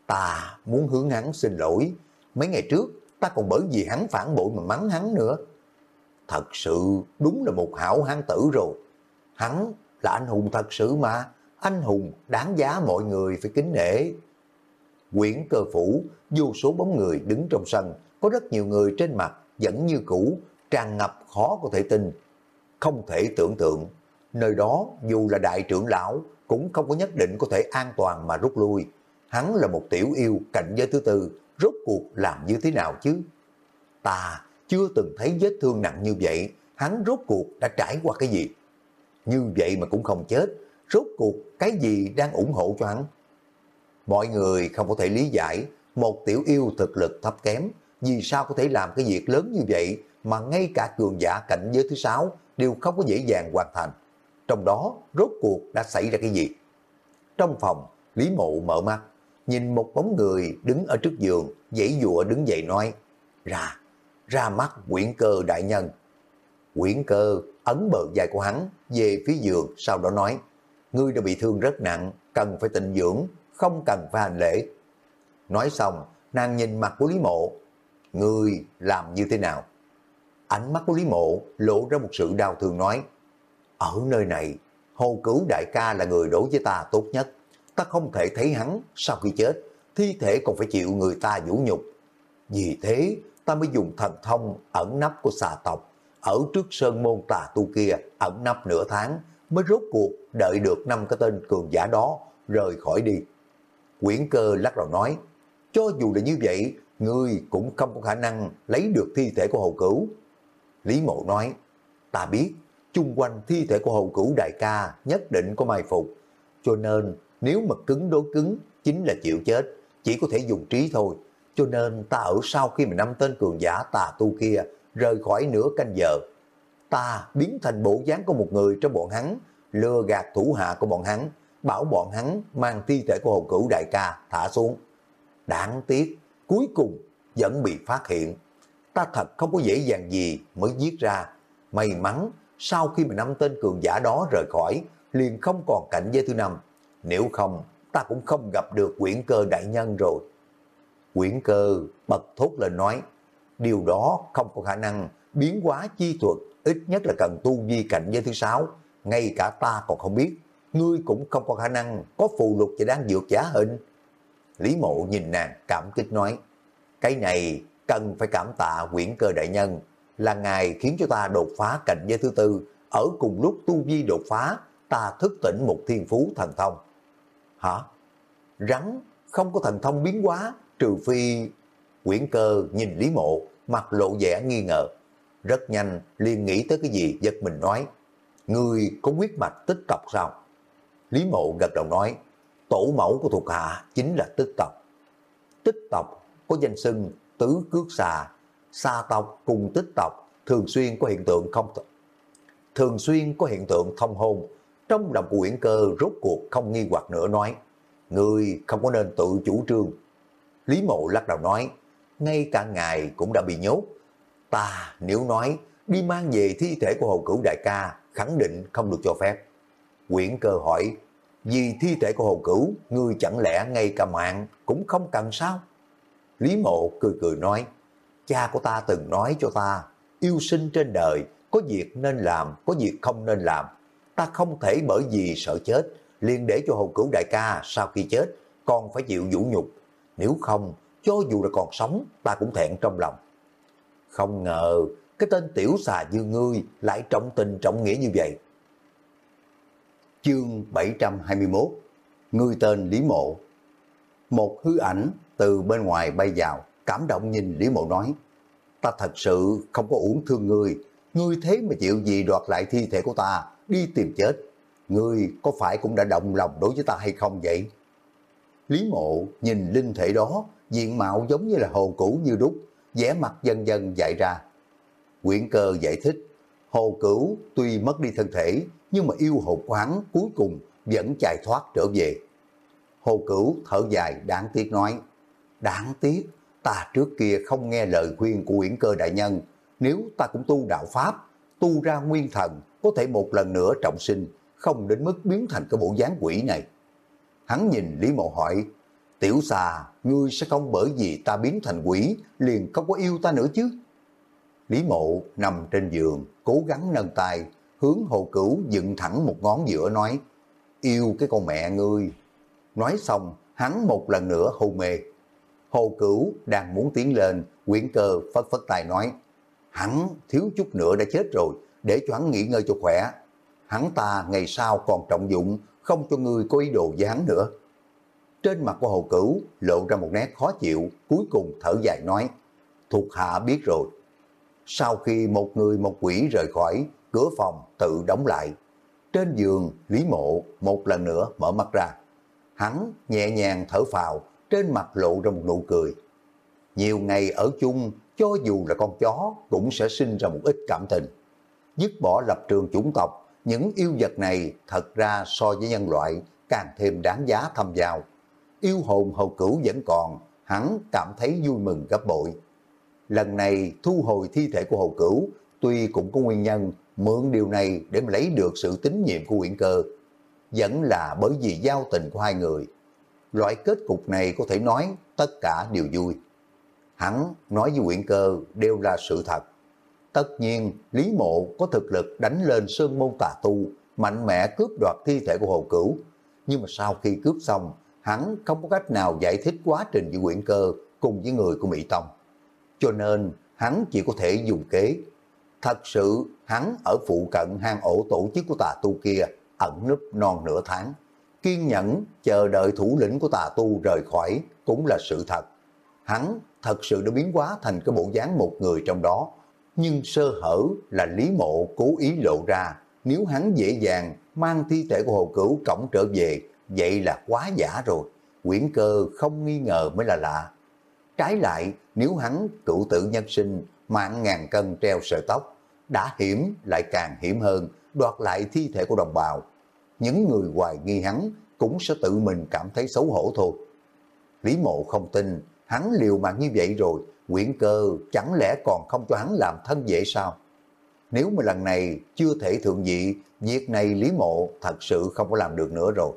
Ta muốn hướng hắn xin lỗi, mấy ngày trước ta còn bởi vì hắn phản bội mà mắng hắn nữa. Thật sự đúng là một hảo hán tử rồi. Hắn là anh hùng thật sự mà, anh hùng đáng giá mọi người phải kính nể. Quyển cơ phủ, vô số bóng người đứng trong sân, có rất nhiều người trên mặt vẫn như cũ, tràn ngập khó có thể tin. Không thể tưởng tượng, nơi đó dù là đại trưởng lão cũng không có nhất định có thể an toàn mà rút lui. Hắn là một tiểu yêu cạnh giới thứ tư, rốt cuộc làm như thế nào chứ? Ta chưa từng thấy vết thương nặng như vậy, hắn rốt cuộc đã trải qua cái gì? Như vậy mà cũng không chết, rốt cuộc cái gì đang ủng hộ cho hắn? Mọi người không có thể lý giải một tiểu yêu thực lực thấp kém, vì sao có thể làm cái việc lớn như vậy mà ngay cả cường giả cảnh giới thứ sáu đều không có dễ dàng hoàn thành. Trong đó rốt cuộc đã xảy ra cái gì? Trong phòng, Lý Mộ mở mắt, nhìn một bóng người đứng ở trước giường, dãy dụa đứng dậy nói, ra, ra mắt quyển cơ đại nhân. Quyển cơ ấn bờ dài của hắn về phía giường, sau đó nói, ngươi đã bị thương rất nặng, cần phải tịnh dưỡng, không cần phải hành lễ. Nói xong, nàng nhìn mặt của Lý Mộ, ngươi làm như thế nào? Ánh mắt của Lý Mộ lộ ra một sự đau thương nói, ở nơi này, Hồ cứu Đại ca là người đối với ta tốt nhất, ta không thể thấy hắn sau khi chết, thi thể còn phải chịu người ta vũ nhục. Vì thế, ta mới dùng thần thông ẩn nấp của xà tộc, ở trước sơn môn tà tu kia ẩn nấp nửa tháng, mới rốt cuộc đợi được năm cái tên cường giả đó rời khỏi đi. Quyển cơ lắc đầu nói, cho dù là như vậy, ngươi cũng không có khả năng lấy được thi thể của hầu cửu. Lý mộ nói, ta biết, chung quanh thi thể của hầu cửu đại ca nhất định có mai phục, cho nên nếu mà cứng đối cứng chính là chịu chết, chỉ có thể dùng trí thôi. Cho nên ta ở sau khi mà năm tên cường giả tà tu kia rời khỏi nửa canh giờ, ta biến thành bộ dáng của một người trong bọn hắn, lừa gạt thủ hạ của bọn hắn, bảo bọn hắn mang thi thể của hồn cửu đại ca thả xuống. Đáng tiếc, cuối cùng vẫn bị phát hiện. Ta thật không có dễ dàng gì mới giết ra. May mắn, sau khi mà năm tên cường giả đó rời khỏi, liền không còn cảnh giới thứ năm. Nếu không, ta cũng không gặp được quyển cơ đại nhân rồi. Quyển cơ bật thốt lên nói, điều đó không có khả năng biến hóa chi thuật, ít nhất là cần tu vi cảnh giới thứ sáu. Ngay cả ta còn không biết, ngươi cũng không có khả năng có phù lục và đang dược giả hình. Lý mộ nhìn nàng cảm kích nói, cái này cần phải cảm tạ quyển cơ đại nhân, là ngài khiến cho ta đột phá cảnh giới thứ tư, ở cùng lúc tu vi đột phá, ta thức tỉnh một thiên phú thần thông. Hả? Rắn không có thần thông biến hóa, trừ phi... Quyển cơ nhìn Lý Mộ, mặt lộ vẻ nghi ngờ. Rất nhanh, liền nghĩ tới cái gì giật mình nói. Người có quyết mạch tích tộc sao? Lý Mộ gật đầu nói, tổ mẫu của thuộc hạ chính là tích tộc. Tích tộc có danh xưng tứ cước xà, xa tộc cùng tích tộc thường xuyên có hiện tượng không thường xuyên có hiện tượng thông hôn. Trong lòng của Uyển Cơ rốt cuộc không nghi hoặc nữa nói, ngươi không có nên tự chủ trương. Lý mộ lắc đầu nói, ngay cả ngài cũng đã bị nhốt. Ta nếu nói đi mang về thi thể của hồ cửu đại ca, khẳng định không được cho phép. Quyển cơ hỏi, vì thi thể của hồ cửu, ngươi chẳng lẽ ngay cả mạng cũng không cần sao? Lý mộ cười cười nói, cha của ta từng nói cho ta, yêu sinh trên đời, có việc nên làm, có việc không nên làm. Ta không thể bởi vì sợ chết, liền để cho hồ cửu đại ca sau khi chết, còn phải chịu vũ nhục. Nếu không, cho dù là còn sống, ta cũng thẹn trong lòng. Không ngờ, cái tên tiểu xà như ngươi lại trọng tình trọng nghĩa như vậy. Chương 721 Ngươi tên Lý Mộ Một hư ảnh từ bên ngoài bay vào, cảm động nhìn Lý Mộ nói Ta thật sự không có uổng thương ngươi, ngươi thế mà chịu gì đoạt lại thi thể của ta, đi tìm chết. Ngươi có phải cũng đã động lòng đối với ta hay không vậy? Lý Mộ nhìn linh thể đó, diện mạo giống như là hồ cũ như đúc, vẻ mặt dần dần dại ra. Quyển cơ giải thích, hồ cửu tuy mất đi thân thể, nhưng mà yêu hồn của hắn cuối cùng vẫn chạy thoát trở về. Hồ cửu thở dài đáng tiếc nói, đáng tiếc, ta trước kia không nghe lời khuyên của Uyển Cơ Đại Nhân, nếu ta cũng tu đạo Pháp, tu ra nguyên thần, có thể một lần nữa trọng sinh, không đến mức biến thành cái bộ dáng quỷ này. Hắn nhìn Lý Mộ hỏi, tiểu xà, ngươi sẽ không bởi vì ta biến thành quỷ, liền không có yêu ta nữa chứ? Lý Mộ nằm trên giường, cố gắng nâng tay, hướng hồ cửu dựng thẳng một ngón giữa nói, yêu cái con mẹ ngươi. Nói xong, hắn một lần nữa hôn mê. Hồ cửu đang muốn tiến lên, quyển cơ phất phất tay nói, hắn thiếu chút nữa đã chết rồi, để cho hắn nghỉ ngơi cho khỏe. Hắn ta ngày sau còn trọng dụng, không cho người có ý đồ với hắn nữa. Trên mặt của hồ cửu lộ ra một nét khó chịu, cuối cùng thở dài nói, thuộc hạ biết rồi. Sau khi một người một quỷ rời khỏi, cửa phòng tự đóng lại. Trên giường, Lý Mộ một lần nữa mở mắt ra. Hắn nhẹ nhàng thở phào, trên mặt lộ ra một nụ cười. Nhiều ngày ở chung, cho dù là con chó, cũng sẽ sinh ra một ít cảm tình. Dứt bỏ lập trường chủng tộc, những yêu vật này thật ra so với nhân loại càng thêm đáng giá thâm giao. Yêu hồn hầu cửu vẫn còn, hắn cảm thấy vui mừng gấp bội. Lần này thu hồi thi thể của hầu cửu, tuy cũng có nguyên nhân mượn điều này để mà lấy được sự tín nhiệm của Uyển Cơ, vẫn là bởi vì giao tình của hai người. Loại kết cục này có thể nói tất cả đều vui. Hắn nói với Uyển Cơ đều là sự thật. Tất nhiên, Lý Mộ có thực lực đánh lên sơn môn tà tu, mạnh mẽ cướp đoạt thi thể của Hồ Cửu. Nhưng mà sau khi cướp xong, hắn không có cách nào giải thích quá trình giữa Uyển Cơ cùng với người của Mỹ Tông. Cho nên, hắn chỉ có thể dùng kế Thật sự hắn ở phụ cận hang ổ tổ chức của tà tu kia ẩn núp non nửa tháng. Kiên nhẫn chờ đợi thủ lĩnh của tà tu rời khỏi cũng là sự thật. Hắn thật sự đã biến hóa thành cái bộ dáng một người trong đó. Nhưng sơ hở là Lý Mộ cố ý lộ ra. Nếu hắn dễ dàng mang thi thể của Hồ Cửu cổng trở về, vậy là quá giả rồi. Quyển cơ không nghi ngờ mới là lạ. Trái lại, nếu hắn cựu tử nhân sinh mạng ngàn cân treo sợi tóc, đã hiểm lại càng hiểm hơn, đoạt lại thi thể của đồng bào. Những người hoài nghi hắn cũng sẽ tự mình cảm thấy xấu hổ thôi. Lý mộ không tin, hắn liều mạng như vậy rồi, quyển cơ chẳng lẽ còn không cho hắn làm thân dễ sao? Nếu mà lần này chưa thể thượng vị, việc này Lý mộ thật sự không có làm được nữa rồi.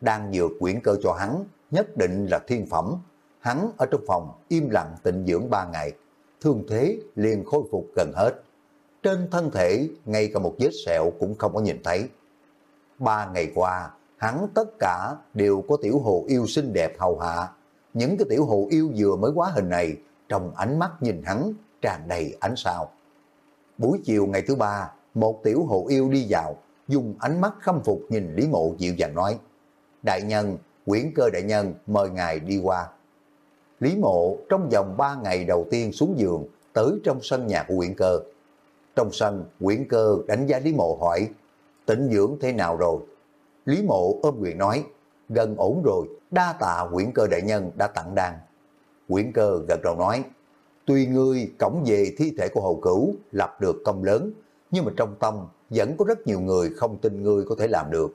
Đang dược quyển cơ cho hắn, nhất định là thiên phẩm. Hắn ở trong phòng im lặng tịnh dưỡng ba ngày, thương thế liền khôi phục gần hết. Trên thân thể, ngay cả một vết sẹo cũng không có nhìn thấy. Ba ngày qua, hắn tất cả đều có tiểu hồ yêu xinh đẹp hầu hạ. Những cái tiểu hồ yêu vừa mới quá hình này, trong ánh mắt nhìn hắn tràn đầy ánh sao. Buổi chiều ngày thứ ba, một tiểu hồ yêu đi vào, dùng ánh mắt khâm phục nhìn Lý Mộ dịu dàng nói, Đại nhân, quyển cơ đại nhân mời ngài đi qua. Lý Mộ trong vòng 3 ngày đầu tiên xuống giường tới trong sân nhà của quyển cơ. Trong sân, quyển cơ đánh giá Lý Mộ hỏi, tỉnh dưỡng thế nào rồi? Lý Mộ ôm quyền nói, gần ổn rồi, đa tạ quyển cơ đại nhân đã tặng đàn. Quyển cơ gật đầu nói, tuy ngươi cổng về thi thể của hầu cửu lập được công lớn, nhưng mà trong tâm vẫn có rất nhiều người không tin ngươi có thể làm được.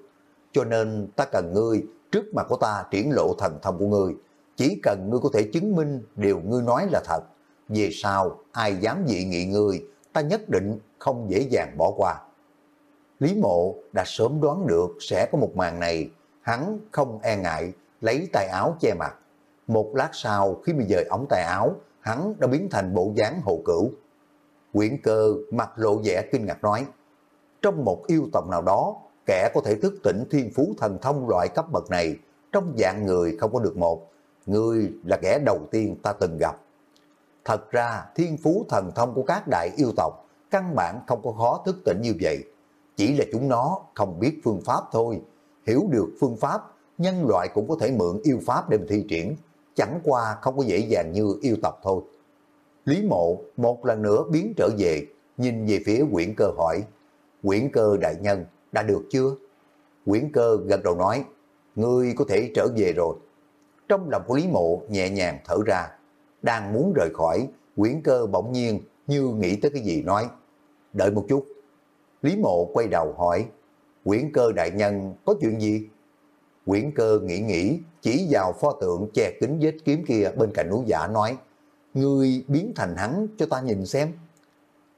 Cho nên ta cần ngươi trước mặt của ta triển lộ thần thông của ngươi, chỉ cần ngươi có thể chứng minh điều ngươi nói là thật, về sau ai dám dị nghị ngươi, ta nhất định không dễ dàng bỏ qua. Lý mộ đã sớm đoán được sẽ có một màn này, hắn không e ngại, lấy tay áo che mặt. Một lát sau khi mà dời ống tay áo, hắn đã biến thành bộ dáng hồ cửu. Quyển cơ mặt lộ vẻ kinh ngạc nói, trong một yêu tộc nào đó, kẻ có thể thức tỉnh thiên phú thần thông loại cấp bậc này, trong dạng người không có được một, người là kẻ đầu tiên ta từng gặp. Thật ra thiên phú thần thông của các đại yêu tộc căn bản không có khó thức tỉnh như vậy. Chỉ là chúng nó không biết phương pháp thôi. Hiểu được phương pháp, nhân loại cũng có thể mượn yêu pháp để thi triển. Chẳng qua không có dễ dàng như yêu tộc thôi. Lý mộ một lần nữa biến trở về, nhìn về phía quyển cơ hỏi. Quyển cơ đại nhân, đã được chưa? Quyển cơ gật đầu nói, ngươi có thể trở về rồi. Trong lòng của Lý mộ nhẹ nhàng thở ra, đang muốn rời khỏi, quyển cơ bỗng nhiên như nghĩ tới cái gì nói, đợi một chút. Lý mộ quay đầu hỏi, quyển cơ đại nhân có chuyện gì? Quyển cơ nghĩ nghĩ, chỉ vào pho tượng che kính vết kiếm kia bên cạnh núi giả nói, ngươi biến thành hắn cho ta nhìn xem.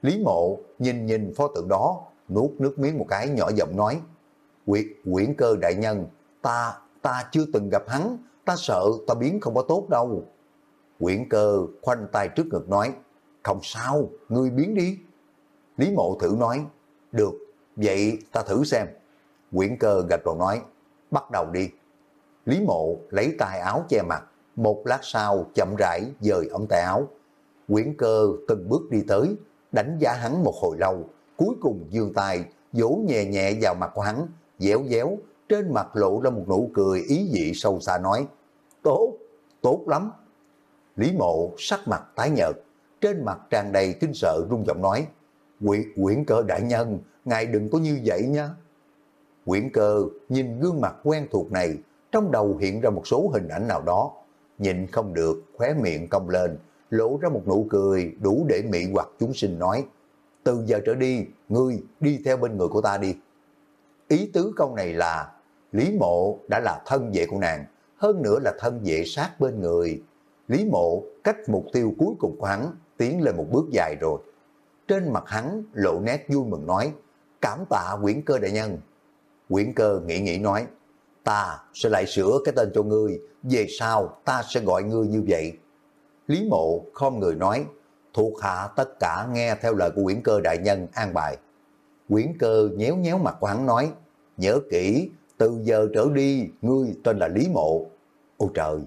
Lý mộ nhìn nhìn pho tượng đó, nuốt nước miếng một cái nhỏ giọng nói, quyển, quyển cơ đại nhân, ta, ta chưa từng gặp hắn, ta sợ ta biến không có tốt đâu. Quyển cơ khoanh tay trước ngực nói, không sao, ngươi biến đi. Lý mộ thử nói, được, vậy ta thử xem. Quyển cơ gật đầu nói, bắt đầu đi. Lý mộ lấy tay áo che mặt, một lát sau chậm rãi dời ống tay áo. Quyển cơ từng bước đi tới, đánh giá hắn một hồi lâu, cuối cùng dương tay, vỗ nhẹ nhẹ vào mặt của hắn, dẻo dẻo trên mặt lộ ra một nụ cười ý dị sâu xa nói, tốt, tốt lắm. Lý mộ sắc mặt tái nhợt, trên mặt tràn đầy kinh sợ rung giọng nói, Quyển, quyển cơ đại nhân, ngài đừng có như vậy nha. Quyển cơ nhìn gương mặt quen thuộc này, trong đầu hiện ra một số hình ảnh nào đó, nhìn không được, khóe miệng cong lên, lộ ra một nụ cười đủ để mị hoặc chúng sinh nói, từ giờ trở đi, ngươi đi theo bên người của ta đi. Ý tứ câu này là, Lý Mộ đã là thân vệ của nàng, hơn nữa là thân vệ sát bên người. Lý Mộ cách mục tiêu cuối cùng của hắn tiến lên một bước dài rồi. Trên mặt hắn lộ nét vui mừng nói, cảm tạ quyển cơ đại nhân. Quyển cơ nghĩ nghĩ nói, ta sẽ lại sửa cái tên cho ngươi, về sau ta sẽ gọi ngươi như vậy. Lý mộ không người nói, thuộc hạ tất cả nghe theo lời của quyển cơ đại nhân an bài. Quyển cơ nhéo nhéo mặt của hắn nói, nhớ kỹ, từ giờ trở đi, ngươi tên là Lý Mộ. Ôi trời,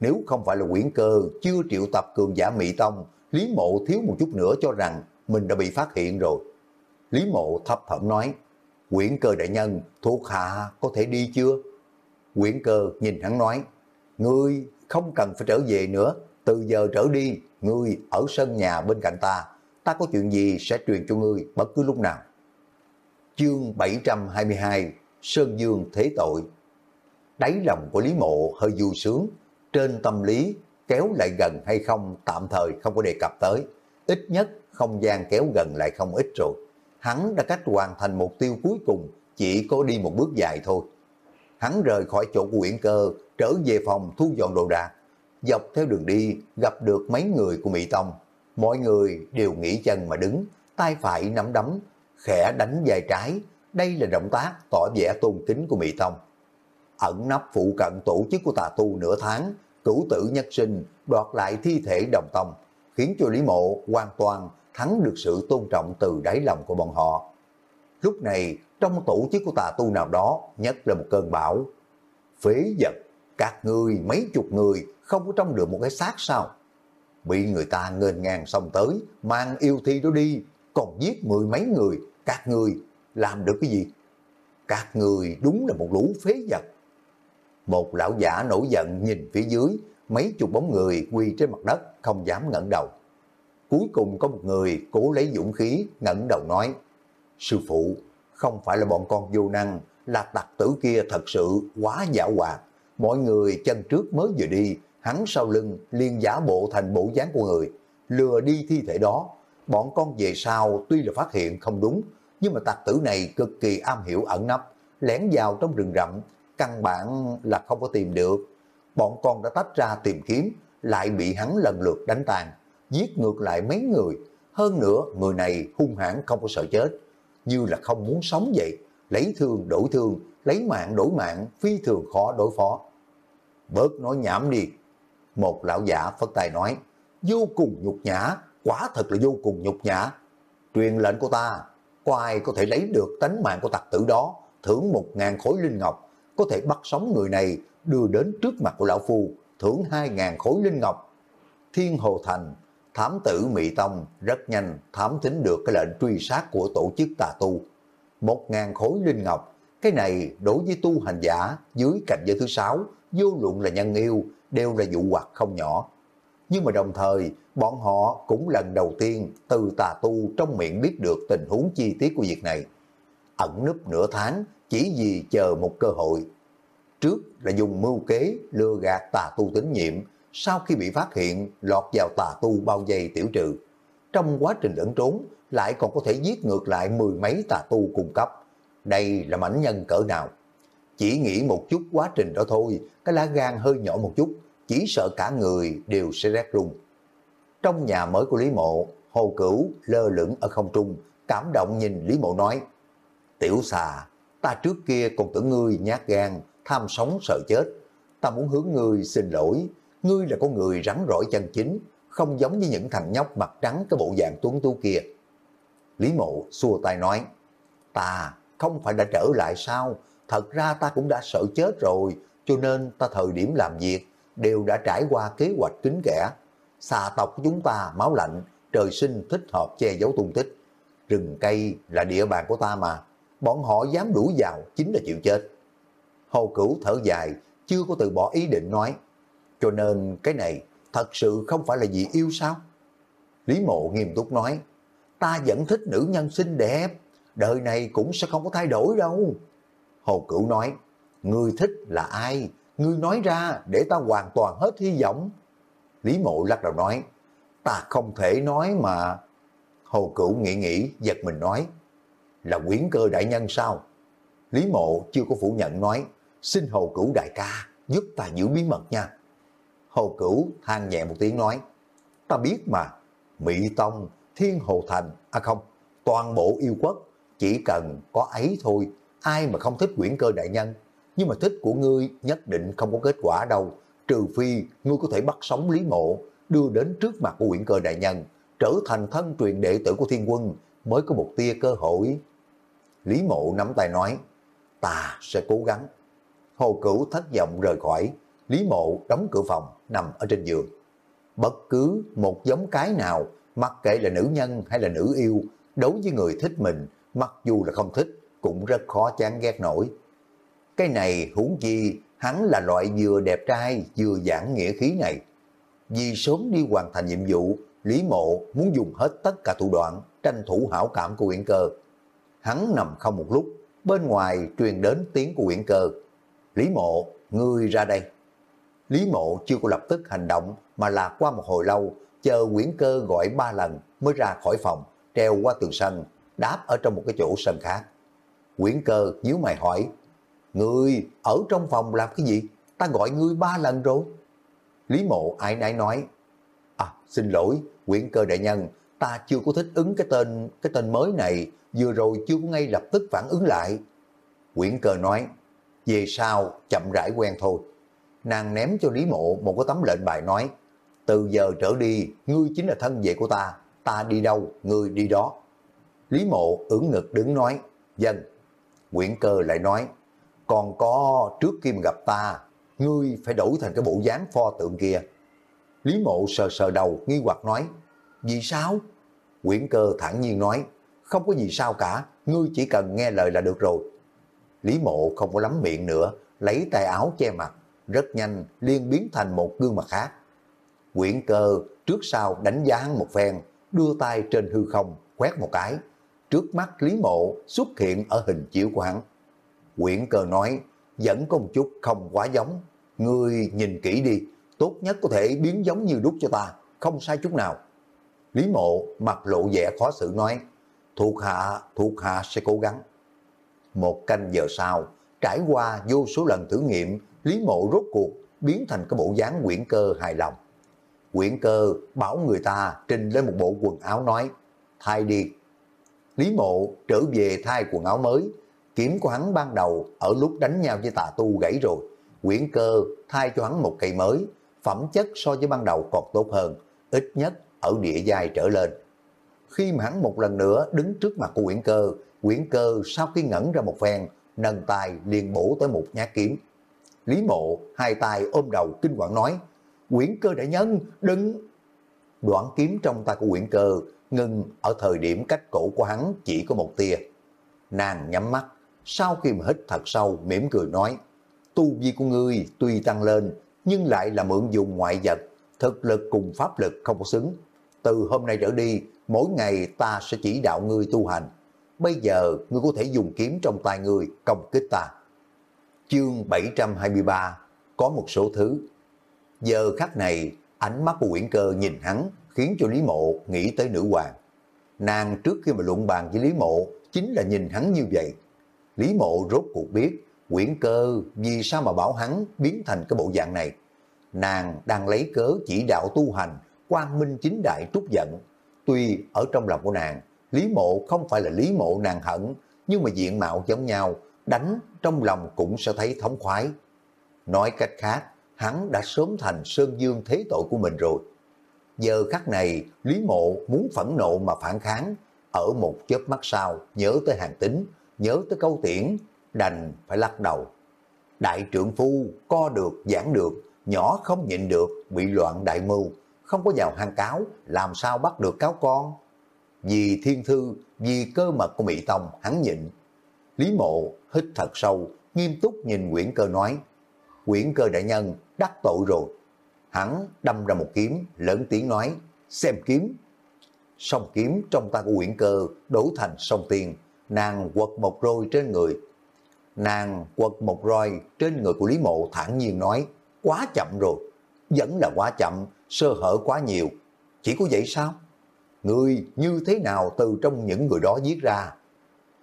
nếu không phải là quyển cơ chưa triệu tập cường giả Mỹ Tông, Lý Mộ thiếu một chút nữa cho rằng mình đã bị phát hiện rồi. Lý Mộ thấp thẩm nói, quyển cơ đại nhân, thuộc hạ có thể đi chưa? Quyển cơ nhìn hắn nói, ngươi không cần phải trở về nữa, từ giờ trở đi, ngươi ở sân nhà bên cạnh ta, ta có chuyện gì sẽ truyền cho ngươi bất cứ lúc nào. Chương 722 Sơn Dương Thế Tội Đáy lòng của Lý Mộ hơi vui sướng, trên tâm lý kéo lại gần hay không tạm thời không có đề cập tới. Ít nhất không gian kéo gần lại không ít rồi. Hắn đã cách hoàn thành mục tiêu cuối cùng, chỉ có đi một bước dài thôi. Hắn rời khỏi chỗ của Uyển Cơ, trở về phòng thu dọn đồ đạc. Dọc theo đường đi, gặp được mấy người của Mỹ Tông. Mọi người đều nghỉ chân mà đứng, tay phải nắm đấm, khẽ đánh dài trái. Đây là động tác tỏ vẻ tôn kính của Mỹ Tông. Ẩn nấp phụ cận tổ chức của tà tu nửa tháng, cửu tử nhất sinh, đoạt lại thi thể đồng tông, khiến cho Lý Mộ hoàn toàn thắng được sự tôn trọng từ đáy lòng của bọn họ. Lúc này, trong tổ chức của tà tu nào đó, nhất là một cơn bão. Phế vật, các người mấy chục người không có trong được một cái xác sao? Bị người ta ngên ngang xong tới, mang yêu thi đó đi, còn giết mười mấy người, các người làm được cái gì? Các người đúng là một lũ phế vật. Một lão giả nổi giận nhìn phía dưới, mấy chục bóng người quỳ trên mặt đất, không dám ngẩng đầu. Cuối cùng có một người cố lấy dũng khí, ngẩng đầu nói, Sư phụ, không phải là bọn con vô năng, là tặc tử kia thật sự quá giả hoạt. Mọi người chân trước mới vừa đi, hắn sau lưng liên giả bộ thành bộ dáng của người, lừa đi thi thể đó. Bọn con về sau tuy là phát hiện không đúng, nhưng mà tặc tử này cực kỳ am hiểu ẩn nấp, lén vào trong rừng rậm, căn bản là không có tìm được. Bọn con đã tách ra tìm kiếm, lại bị hắn lần lượt đánh tàn, giết ngược lại mấy người. Hơn nữa, người này hung hãn không có sợ chết, như là không muốn sống vậy, lấy thương đổi thương, lấy mạng đổi mạng, phi thường khó đối phó. Bớt nói nhảm đi. Một lão giả phất tài nói, vô cùng nhục nhã, quả thật là vô cùng nhục nhã. Truyền lệnh của ta, có ai có thể lấy được tánh mạng của tặc tử đó, thưởng một ngàn khối linh ngọc, có thể bắt sống người này đưa đến trước mặt của lão phu, thưởng hai ngàn khối linh ngọc. Thiên Hồ Thành, thám tử Mỹ Tông rất nhanh thám tính được cái lệnh truy sát của tổ chức tà tu. Một ngàn khối linh ngọc, cái này đối với tu hành giả dưới cạnh giới thứ sáu, vô luận là nhân yêu, đều là vụ hoặc không nhỏ. Nhưng mà đồng thời, bọn họ cũng lần đầu tiên từ tà tu trong miệng biết được tình huống chi tiết của việc này. Ẩn núp nửa tháng, chỉ vì chờ một cơ hội. Trước là dùng mưu kế lừa gạt tà tu tín nhiệm, sau khi bị phát hiện lọt vào tà tu bao dây tiểu trừ. Trong quá trình lẫn trốn, lại còn có thể giết ngược lại mười mấy tà tu cung cấp. Đây là mảnh nhân cỡ nào? Chỉ nghĩ một chút quá trình đó thôi, cái lá gan hơi nhỏ một chút, chỉ sợ cả người đều sẽ rét run. Trong nhà mới của Lý Mộ, Hồ Cửu lơ lửng ở không trung, cảm động nhìn Lý Mộ nói, Tiểu xà, ta trước kia còn tưởng ngươi nhát gan, tham sống sợ chết. Ta muốn hướng ngươi xin lỗi, ngươi là con người rắn rỏi chân chính, không giống như những thằng nhóc mặt trắng cái bộ dạng tuấn tú kia. Lý Mộ xua tay nói, ta không phải đã trở lại sao, thật ra ta cũng đã sợ chết rồi, cho nên ta thời điểm làm việc đều đã trải qua kế hoạch kín kẽ. Xà tộc của chúng ta máu lạnh, trời sinh thích hợp che giấu tung tích. Rừng cây là địa bàn của ta mà, bọn họ dám đuổi vào chính là chịu chết. Hồ Cửu thở dài, chưa có từ bỏ ý định nói. Cho nên cái này thật sự không phải là vì yêu sao? Lý Mộ nghiêm túc nói, ta vẫn thích nữ nhân xinh đẹp, đời này cũng sẽ không có thay đổi đâu. Hồ Cửu nói, ngươi thích là ai? Ngươi nói ra để ta hoàn toàn hết hy vọng. Lý Mộ lắc đầu nói, ta không thể nói mà. Hồ Cửu nghĩ nghĩ, giật mình nói, là quyến cơ đại nhân sao? Lý Mộ chưa có phủ nhận nói, xin Hồ Cửu đại ca, giúp ta giữ bí mật nha. Hồ Cửu than nhẹ một tiếng nói, ta biết mà, Mỹ Tông, Thiên Hồ Thành, à không, toàn bộ yêu quốc, chỉ cần có ấy thôi, ai mà không thích quyển cơ đại nhân, nhưng mà thích của ngươi nhất định không có kết quả đâu, trừ phi ngươi có thể bắt sống Lý Mộ, đưa đến trước mặt của quyển cơ đại nhân, trở thành thân truyền đệ tử của thiên quân, mới có một tia cơ hội. Lý Mộ nắm tay nói, ta sẽ cố gắng. Hồ Cửu thất vọng rời khỏi, Lý Mộ đóng cửa phòng, nằm ở trên giường. Bất cứ một giống cái nào, mặc kệ là nữ nhân hay là nữ yêu, đối với người thích mình, mặc dù là không thích, cũng rất khó chán ghét nổi. Cái này huống chi, hắn là loại vừa đẹp trai vừa giảng nghĩa khí này. Vì sớm đi hoàn thành nhiệm vụ, Lý Mộ muốn dùng hết tất cả thủ đoạn tranh thủ hảo cảm của Uyển Cơ. Hắn nằm không một lúc, bên ngoài truyền đến tiếng của Uyển Cơ. Lý Mộ, ngươi ra đây. Lý Mộ chưa có lập tức hành động mà là qua một hồi lâu, chờ Nguyễn Cơ gọi ba lần mới ra khỏi phòng, treo qua tường sân, đáp ở trong một cái chỗ sân khác. Nguyễn Cơ nhíu mày hỏi, Ngươi ở trong phòng làm cái gì? Ta gọi ngươi ba lần rồi. Lý Mộ ai nãy nói, À, xin lỗi, Nguyễn Cơ đại nhân, ta chưa có thích ứng cái tên cái tên mới này, vừa rồi chưa có ngay lập tức phản ứng lại. Nguyễn Cơ nói, về sau chậm rãi quen thôi. Nàng ném cho Lý Mộ một cái tấm lệnh bài nói, từ giờ trở đi, ngươi chính là thân vệ của ta, ta đi đâu, ngươi đi đó. Lý Mộ ưỡn ngực đứng nói, dân. Nguyễn cơ lại nói, còn có trước khi mà gặp ta, ngươi phải đổi thành cái bộ dáng pho tượng kia. Lý Mộ sờ sờ đầu, nghi hoặc nói, vì sao? Nguyễn cơ thản nhiên nói, không có gì sao cả, ngươi chỉ cần nghe lời là được rồi. Lý mộ không có lắm miệng nữa, lấy tay áo che mặt, rất nhanh liên biến thành một gương mặt khác. Quyển cơ trước sau đánh giá hắn một phen, đưa tay trên hư không, quét một cái. Trước mắt Lý mộ xuất hiện ở hình chiếu của hắn. Quyển cơ nói, vẫn có một chút không quá giống. Ngươi nhìn kỹ đi, tốt nhất có thể biến giống như đúc cho ta, không sai chút nào. Lý mộ mặt lộ vẻ khó xử nói, thuộc hạ, thuộc hạ sẽ cố gắng. Một canh giờ sau, Trải qua vô số lần thử nghiệm, Lý Mộ rốt cuộc biến thành cái bộ dáng quyển cơ hài lòng. Quyển cơ bảo người ta trình lên một bộ quần áo nói, thay đi. Lý Mộ trở về thay quần áo mới, kiếm của hắn ban đầu ở lúc đánh nhau với tà tu gãy rồi. Quyển cơ thay cho hắn một cây mới, phẩm chất so với ban đầu còn tốt hơn, ít nhất ở địa giai trở lên. Khi mà hắn một lần nữa đứng trước mặt của Quyển cơ, Quyển cơ sau khi ngẩn ra một phen, nâng tay liền bổ tới một nhát kiếm. Lý mộ hai tay ôm đầu kinh quản nói, Quyển cơ đại nhân, đừng... Đoạn kiếm trong tay của quyển cơ ngừng ở thời điểm cách cổ của hắn chỉ có một tia. Nàng nhắm mắt, sau khi mà hít thật sâu mỉm cười nói, tu vi của ngươi tuy tăng lên nhưng lại là mượn dùng ngoại vật, thực lực cùng pháp lực không có xứng. Từ hôm nay trở đi, mỗi ngày ta sẽ chỉ đạo ngươi tu hành. Bây giờ ngươi có thể dùng kiếm trong tay ngươi công kích ta. Chương 723 Có một số thứ Giờ khắc này, ánh mắt của Nguyễn Cơ nhìn hắn khiến cho Lý Mộ nghĩ tới nữ hoàng. Nàng trước khi mà luận bàn với Lý Mộ chính là nhìn hắn như vậy. Lý Mộ rốt cuộc biết Nguyễn Cơ vì sao mà bảo hắn biến thành cái bộ dạng này. Nàng đang lấy cớ chỉ đạo tu hành, quang minh chính đại trút giận. Tuy ở trong lòng của nàng, Lý Mộ không phải là Lý Mộ nàng hận, nhưng mà diện mạo giống nhau, đánh trong lòng cũng sẽ thấy thống khoái. Nói cách khác, hắn đã sớm thành Sơn Dương thế tội của mình rồi. Giờ khắc này, Lý Mộ muốn phẫn nộ mà phản kháng, ở một chớp mắt sau nhớ tới hàng tính, nhớ tới câu tiễn, đành phải lắc đầu. Đại trưởng phu, co được, giảng được, nhỏ không nhịn được, bị loạn đại mưu, không có vào hang cáo, làm sao bắt được cáo con. Vì thiên thư, vì cơ mật của Mỹ Tông, hắn nhịn. Lý mộ hít thật sâu, nghiêm túc nhìn Nguyễn Cơ nói, Nguyễn Cơ đại nhân đắc tội rồi. Hắn đâm ra một kiếm, lớn tiếng nói, xem kiếm. Song kiếm trong tay của Nguyễn Cơ đổ thành sông tiền, nàng quật một roi trên người. Nàng quật một roi trên người của Lý Mộ thản nhiên nói, quá chậm rồi, vẫn là quá chậm, sơ hở quá nhiều. Chỉ có vậy sao? Người như thế nào từ trong những người đó giết ra?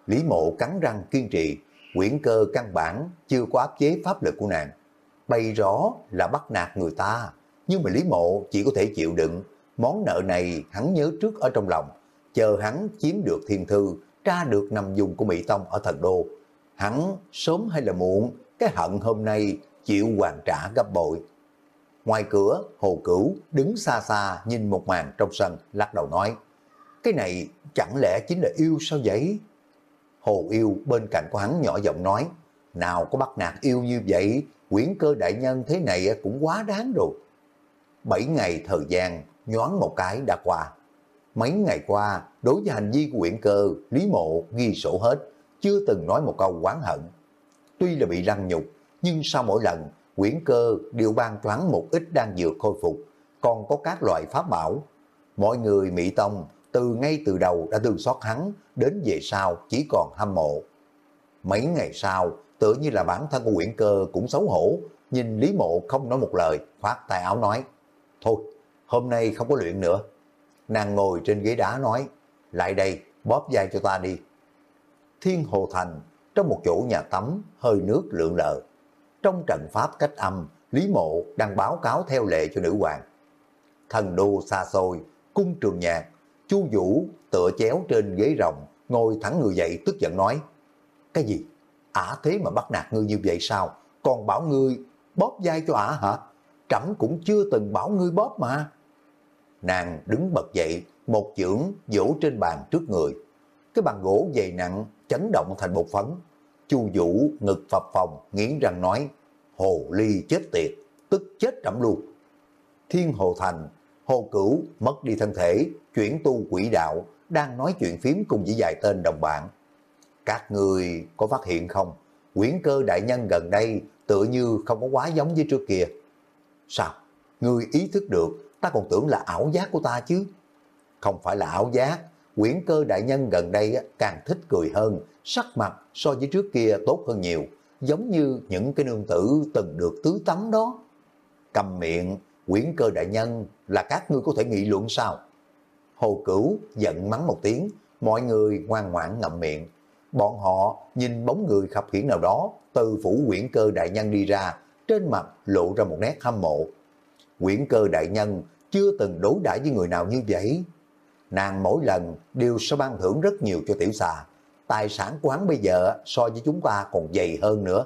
Lý Mộ cắn răng kiên trì, quyển cơ căn bản chưa có áp chế pháp lực của nàng bày rõ là bắt nạt người ta, nhưng mà Lý Mộ chỉ có thể chịu đựng, món nợ này hắn nhớ trước ở trong lòng, chờ hắn chiếm được thiên thư, tra được nằm dùng của Mỹ Tông ở thần đô. Hắn sớm hay là muộn, cái hận hôm nay chịu hoàn trả gấp bội. Ngoài cửa, Hồ Cửu đứng xa xa nhìn một màn trong sân, lắc đầu nói, cái này chẳng lẽ chính là yêu sao vậy? Hồ yêu bên cạnh của hắn nhỏ giọng nói, nào có bắt nạt yêu như vậy, quyển cơ đại nhân thế này cũng quá đáng rồi. Bảy ngày thời gian, nhoáng một cái đã qua. Mấy ngày qua, đối với hành vi của quyển cơ, Lý Mộ ghi sổ hết, chưa từng nói một câu oán hận. Tuy là bị lăng nhục, nhưng sau mỗi lần, quyển cơ đều ban toán một ít đang dược khôi phục, còn có các loại pháp bảo. Mọi người Mỹ Tông từ ngay từ đầu đã thương xót hắn, đến về sau chỉ còn hâm mộ. Mấy ngày sau, tựa như là bản thân của Nguyễn cơ cũng xấu hổ, nhìn Lý Mộ không nói một lời, khoát tay áo nói, thôi, hôm nay không có luyện nữa. Nàng ngồi trên ghế đá nói, lại đây, bóp vai cho ta đi. Thiên Hồ Thành, trong một chỗ nhà tắm, hơi nước lượng lờ. Trong trận pháp cách âm, Lý Mộ đang báo cáo theo lệ cho nữ hoàng. Thần đô xa xôi, cung trường nhạc, chu Vũ tựa chéo trên ghế rồng, ngồi thẳng người dậy tức giận nói, cái gì? ả thế mà bắt nạt ngươi như vậy sao? Còn bảo ngươi bóp vai cho ả hả? Trẫm cũng chưa từng bảo ngươi bóp mà. Nàng đứng bật dậy, một chưởng vỗ trên bàn trước người. Cái bàn gỗ dày nặng chấn động thành bột phấn. Chu Vũ ngực phập phòng, nghiến răng nói, hồ ly chết tiệt, tức chết trẫm luôn. Thiên Hồ Thành, Hồ Cửu mất đi thân thể, chuyển tu quỷ đạo, đang nói chuyện phím cùng với vài tên đồng bạn. Các người có phát hiện không? Quyển cơ đại nhân gần đây tựa như không có quá giống với trước kia. Sao? Người ý thức được, ta còn tưởng là ảo giác của ta chứ. Không phải là ảo giác, quyển cơ đại nhân gần đây càng thích cười hơn, sắc mặt so với trước kia tốt hơn nhiều, giống như những cái nương tử từng được tứ tắm đó. Cầm miệng, quyển cơ đại nhân là các ngươi có thể nghị luận sao? Hồ Cửu giận mắng một tiếng, mọi người ngoan ngoãn ngậm miệng, bọn họ nhìn bóng người khập khiển nào đó từ phủ quyển cơ đại nhân đi ra, trên mặt lộ ra một nét hâm mộ. Quyển cơ đại nhân chưa từng đối đãi với người nào như vậy. Nàng mỗi lần đều sẽ ban thưởng rất nhiều cho tiểu xà. Tài sản của hắn bây giờ so với chúng ta còn dày hơn nữa.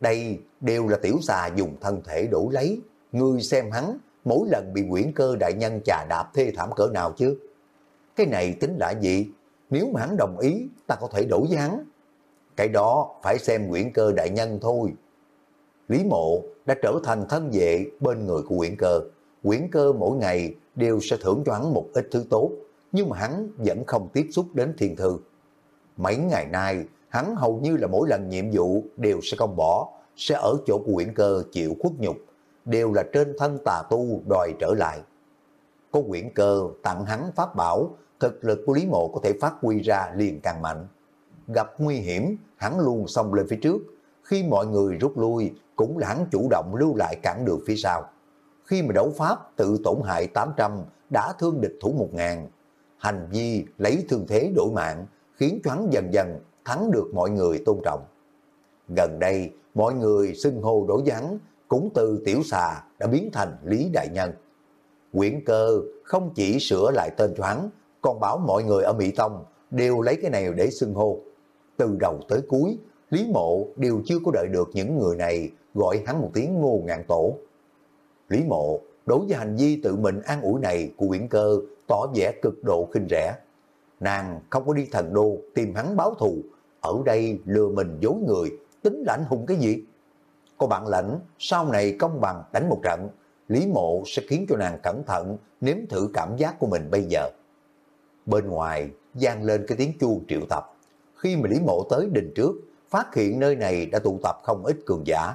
Đây đều là tiểu xà dùng thân thể đổ lấy. Ngươi xem hắn mỗi lần bị quyển cơ đại nhân chà đạp thê thảm cỡ nào chứ. Cái này tính là gì? Nếu mà hắn đồng ý, ta có thể đổi với hắn. Cái đó phải xem quyển cơ đại nhân thôi. Lý mộ đã trở thành thân vệ bên người của quyển cơ. Quyển cơ mỗi ngày đều sẽ thưởng cho hắn một ít thứ tốt, nhưng mà hắn vẫn không tiếp xúc đến thiên thư. Mấy ngày nay, hắn hầu như là mỗi lần nhiệm vụ đều sẽ không bỏ, sẽ ở chỗ của quyển cơ chịu khuất nhục, đều là trên thân tà tu đòi trở lại. Có quyển cơ tặng hắn pháp bảo, thực lực của Lý Mộ có thể phát huy ra liền càng mạnh. Gặp nguy hiểm, hắn luôn xông lên phía trước, khi mọi người rút lui cũng là hắn chủ động lưu lại cản đường phía sau. Khi mà đấu pháp tự tổn hại 800 đã thương địch thủ 1000, hành vi lấy thương thế đổi mạng khiến cho hắn dần dần thắng được mọi người tôn trọng. Gần đây, mọi người xưng hô đổ với cũng từ tiểu xà đã biến thành Lý Đại Nhân. Quyển cơ không chỉ sửa lại tên cho hắn, còn bảo mọi người ở Mỹ Tông đều lấy cái này để xưng hô. Từ đầu tới cuối, Lý Mộ đều chưa có đợi được những người này gọi hắn một tiếng ngô ngạn tổ. Lý Mộ đối với hành vi tự mình an ủi này của Quyển Cơ tỏ vẻ cực độ khinh rẻ. Nàng không có đi thần đô tìm hắn báo thù, ở đây lừa mình dối người, tính là anh hùng cái gì? Có bạn lãnh, sau này công bằng đánh một trận, Lý Mộ sẽ khiến cho nàng cẩn thận nếm thử cảm giác của mình bây giờ. Bên ngoài, gian lên cái tiếng chuông triệu tập. Khi mà Lý Mộ tới đình trước, phát hiện nơi này đã tụ tập không ít cường giả.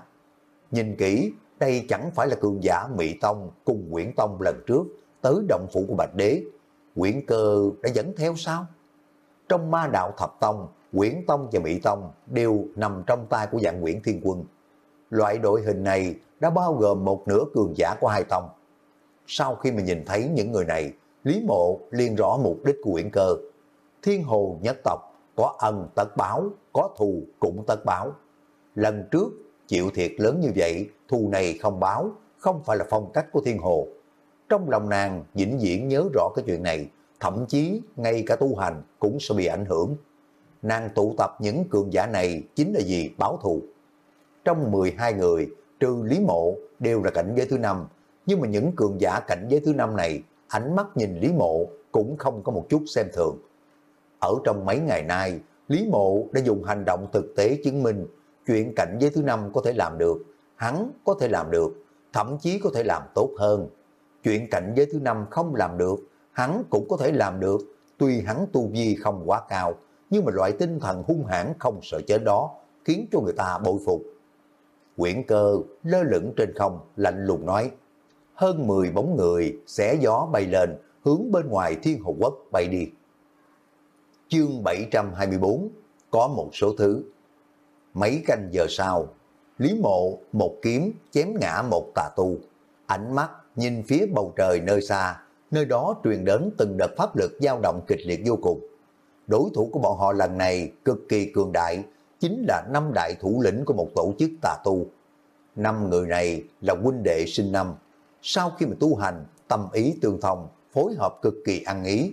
Nhìn kỹ, đây chẳng phải là cường giả Mỹ Tông cùng Nguyễn Tông lần trước tới động phủ của Bạch Đế. Nguyễn Cơ đã dẫn theo sao? Trong ma đạo thập tông, Nguyễn Tông và Mỹ Tông đều nằm trong tay của dạng Nguyễn Thiên Quân. Loại đội hình này đã bao gồm một nửa cường giả của hai tông. Sau khi mà nhìn thấy những người này, Lý Mộ liền rõ mục đích của Uyển Cơ. Thiên hồ nhất tộc, có ân tất báo, có thù cũng tất báo. Lần trước, chịu thiệt lớn như vậy, thù này không báo, không phải là phong cách của thiên hồ. Trong lòng nàng vĩnh viễn nhớ rõ cái chuyện này, thậm chí ngay cả tu hành cũng sẽ bị ảnh hưởng. Nàng tụ tập những cường giả này chính là gì báo thù. Trong 12 người, trừ Lý Mộ đều là cảnh giới thứ năm, nhưng mà những cường giả cảnh giới thứ năm này, ánh mắt nhìn Lý Mộ cũng không có một chút xem thường. Ở trong mấy ngày nay, Lý Mộ đã dùng hành động thực tế chứng minh chuyện cảnh giới thứ năm có thể làm được, hắn có thể làm được, thậm chí có thể làm tốt hơn. Chuyện cảnh giới thứ năm không làm được, hắn cũng có thể làm được, tuy hắn tu vi không quá cao, nhưng mà loại tinh thần hung hãn không sợ chết đó, khiến cho người ta bội phục. Quyển cơ lơ lửng trên không, lạnh lùng nói, hơn 10 bóng người xé gió bay lên, hướng bên ngoài thiên hồ quốc bay đi. Chương 724 Có một số thứ Mấy canh giờ sau, Lý Mộ một kiếm chém ngã một tà tu. Ánh mắt nhìn phía bầu trời nơi xa, nơi đó truyền đến từng đợt pháp lực dao động kịch liệt vô cùng. Đối thủ của bọn họ lần này cực kỳ cường đại, chính là năm đại thủ lĩnh của một tổ chức tà tu. Năm người này là huynh đệ sinh năm. Sau khi mà tu hành, tâm ý tương thông, phối hợp cực kỳ ăn ý.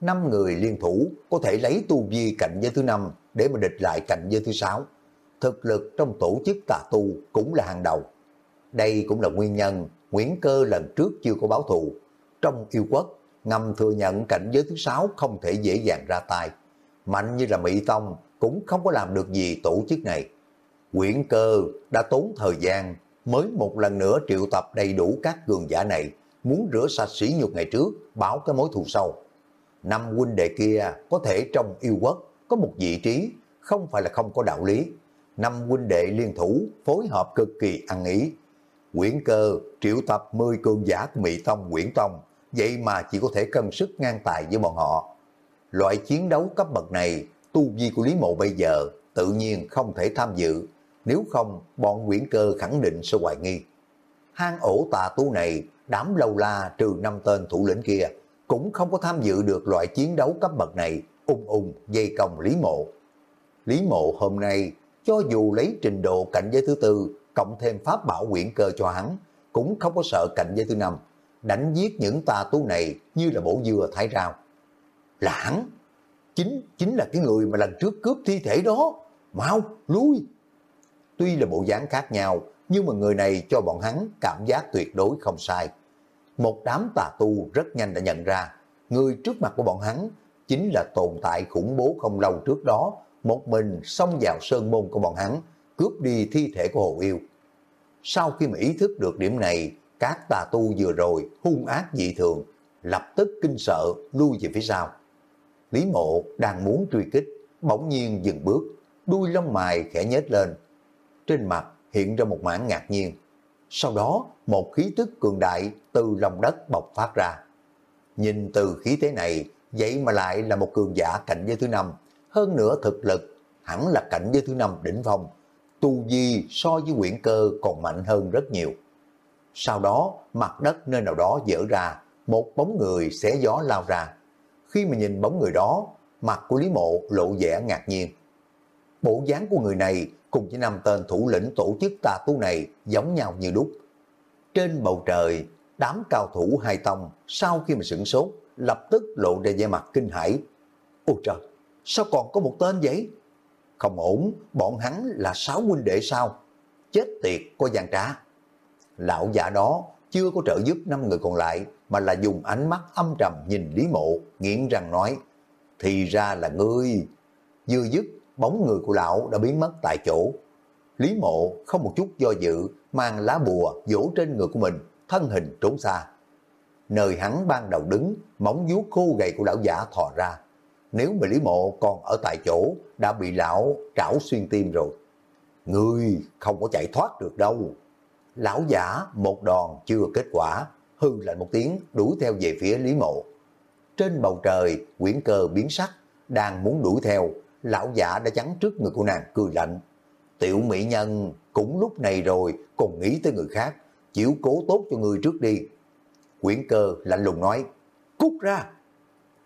Năm người liên thủ có thể lấy tu vi cạnh giới thứ năm để mà địch lại cạnh giới thứ sáu thực lực trong tổ chức tà tu cũng là hàng đầu. Đây cũng là nguyên nhân Nguyễn Cơ lần trước chưa có báo thù. Trong yêu quốc, ngầm thừa nhận cảnh giới thứ sáu không thể dễ dàng ra tay. Mạnh như là Mỹ Tông cũng không có làm được gì tổ chức này. Quyển Cơ đã tốn thời gian mới một lần nữa triệu tập đầy đủ các cường giả này, muốn rửa sạch sĩ nhục ngày trước, báo cái mối thù sâu. Năm huynh đệ kia có thể trong yêu quốc có một vị trí, không phải là không có đạo lý, năm huynh đệ liên thủ phối hợp cực kỳ ăn ý. Quyển cơ triệu tập 10 cường giả của Mỹ Tông, Quyển Tông, vậy mà chỉ có thể cân sức ngang tài với bọn họ. Loại chiến đấu cấp bậc này, tu vi của Lý Mộ bây giờ tự nhiên không thể tham dự, nếu không bọn Nguyễn cơ khẳng định sẽ hoài nghi. Hang ổ tà tu này, đám lâu la trừ năm tên thủ lĩnh kia, cũng không có tham dự được loại chiến đấu cấp bậc này, ung ung dây công Lý Mộ. Lý Mộ hôm nay, cho dù lấy trình độ cảnh giới thứ tư, cộng thêm pháp bảo Nguyễn cơ cho hắn, cũng không có sợ cảnh giới thứ năm, đánh giết những tà tu này như là bổ dừa thái rau. Là hắn, chính chính là cái người mà lần trước cướp thi thể đó, mau, lui. Tuy là bộ dáng khác nhau, nhưng mà người này cho bọn hắn cảm giác tuyệt đối không sai. Một đám tà tu rất nhanh đã nhận ra, người trước mặt của bọn hắn chính là tồn tại khủng bố không lâu trước đó, một mình xông vào sơn môn của bọn hắn, cướp đi thi thể của Hồ Yêu. Sau khi mà ý thức được điểm này, các tà tu vừa rồi hung ác dị thường, lập tức kinh sợ lui về phía sau. Lý mộ đang muốn truy kích, bỗng nhiên dừng bước, đuôi lông mày khẽ nhếch lên. Trên mặt hiện ra một mảng ngạc nhiên. Sau đó, một khí tức cường đại từ lòng đất bộc phát ra. Nhìn từ khí thế này, vậy mà lại là một cường giả cảnh giới thứ năm. Hơn nữa thực lực, hẳn là cảnh giới thứ năm đỉnh phong. Tu Di so với quyển cơ còn mạnh hơn rất nhiều. Sau đó, mặt đất nơi nào đó dở ra, một bóng người xé gió lao ra. Khi mà nhìn bóng người đó, mặt của Lý Mộ lộ vẻ ngạc nhiên. Bộ dáng của người này cùng với năm tên thủ lĩnh tổ chức tà tu này giống nhau như đúc. Trên bầu trời, đám cao thủ hai tông sau khi mà sửng sốt, lập tức lộ ra vẻ mặt kinh hãi. Ôi trời, sao còn có một tên vậy? Không ổn, bọn hắn là sáu huynh đệ sao? Chết tiệt, có gian trá. Lão già đó chưa có trợ giúp năm người còn lại, mà là dùng ánh mắt âm trầm nhìn Lý Mộ, nghiến răng nói, thì ra là ngươi. dưa dứt, bóng người của lão đã biến mất tại chỗ. Lý Mộ không một chút do dự, mang lá bùa vỗ trên người của mình, thân hình trốn xa. Nơi hắn ban đầu đứng, móng vuốt khô gầy của lão giả thò ra. Nếu mà Lý Mộ còn ở tại chỗ, đã bị lão trảo xuyên tim rồi. Ngươi không có chạy thoát được đâu. Lão giả một đòn chưa kết quả, hư lạnh một tiếng đuổi theo về phía Lý Mộ. Trên bầu trời, quyển cơ biến sắc, đang muốn đuổi theo, lão giả đã chắn trước người của nàng cười lạnh. Tiểu mỹ nhân cũng lúc này rồi còn nghĩ tới người khác, chịu cố tốt cho người trước đi. Quyển cơ lạnh lùng nói, cút ra.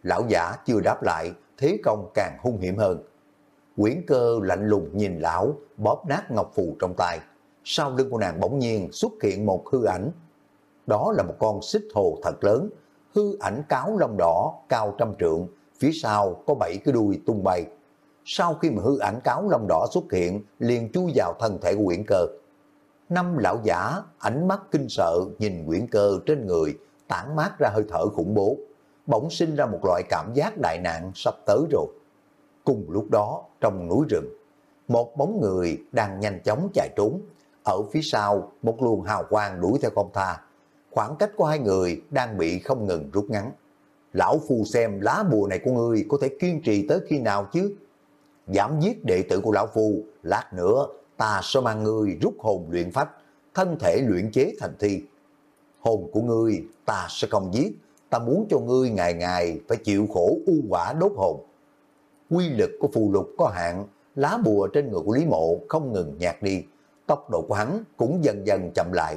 Lão giả chưa đáp lại, thế công càng hung hiểm hơn. Quyển cơ lạnh lùng nhìn lão, bóp nát ngọc phù trong tay. Sau lưng của nàng bỗng nhiên xuất hiện một hư ảnh. Đó là một con xích hồ thật lớn, hư ảnh cáo lông đỏ, cao trăm trượng, phía sau có bảy cái đuôi tung bay. Sau khi mà hư ảnh cáo lông đỏ xuất hiện, liền chui vào thân thể của Nguyễn Cơ. Năm lão giả, ánh mắt kinh sợ nhìn Nguyễn Cơ trên người, tản mát ra hơi thở khủng bố. Bỗng sinh ra một loại cảm giác đại nạn sắp tới rồi. Cùng lúc đó, trong núi rừng, một bóng người đang nhanh chóng chạy trốn. Ở phía sau, một luồng hào quang đuổi theo con tha. Khoảng cách của hai người đang bị không ngừng rút ngắn. Lão phu xem lá bùa này của ngươi có thể kiên trì tới khi nào chứ? Giảm giết đệ tử của Lão Phu, lát nữa ta sẽ mang ngươi rút hồn luyện phách, thân thể luyện chế thành thi. Hồn của ngươi ta sẽ không giết, ta muốn cho ngươi ngày ngày phải chịu khổ u quả đốt hồn. Quy lực của phù lục có hạn, lá bùa trên người của Lý Mộ không ngừng nhạt đi, tốc độ của hắn cũng dần dần chậm lại.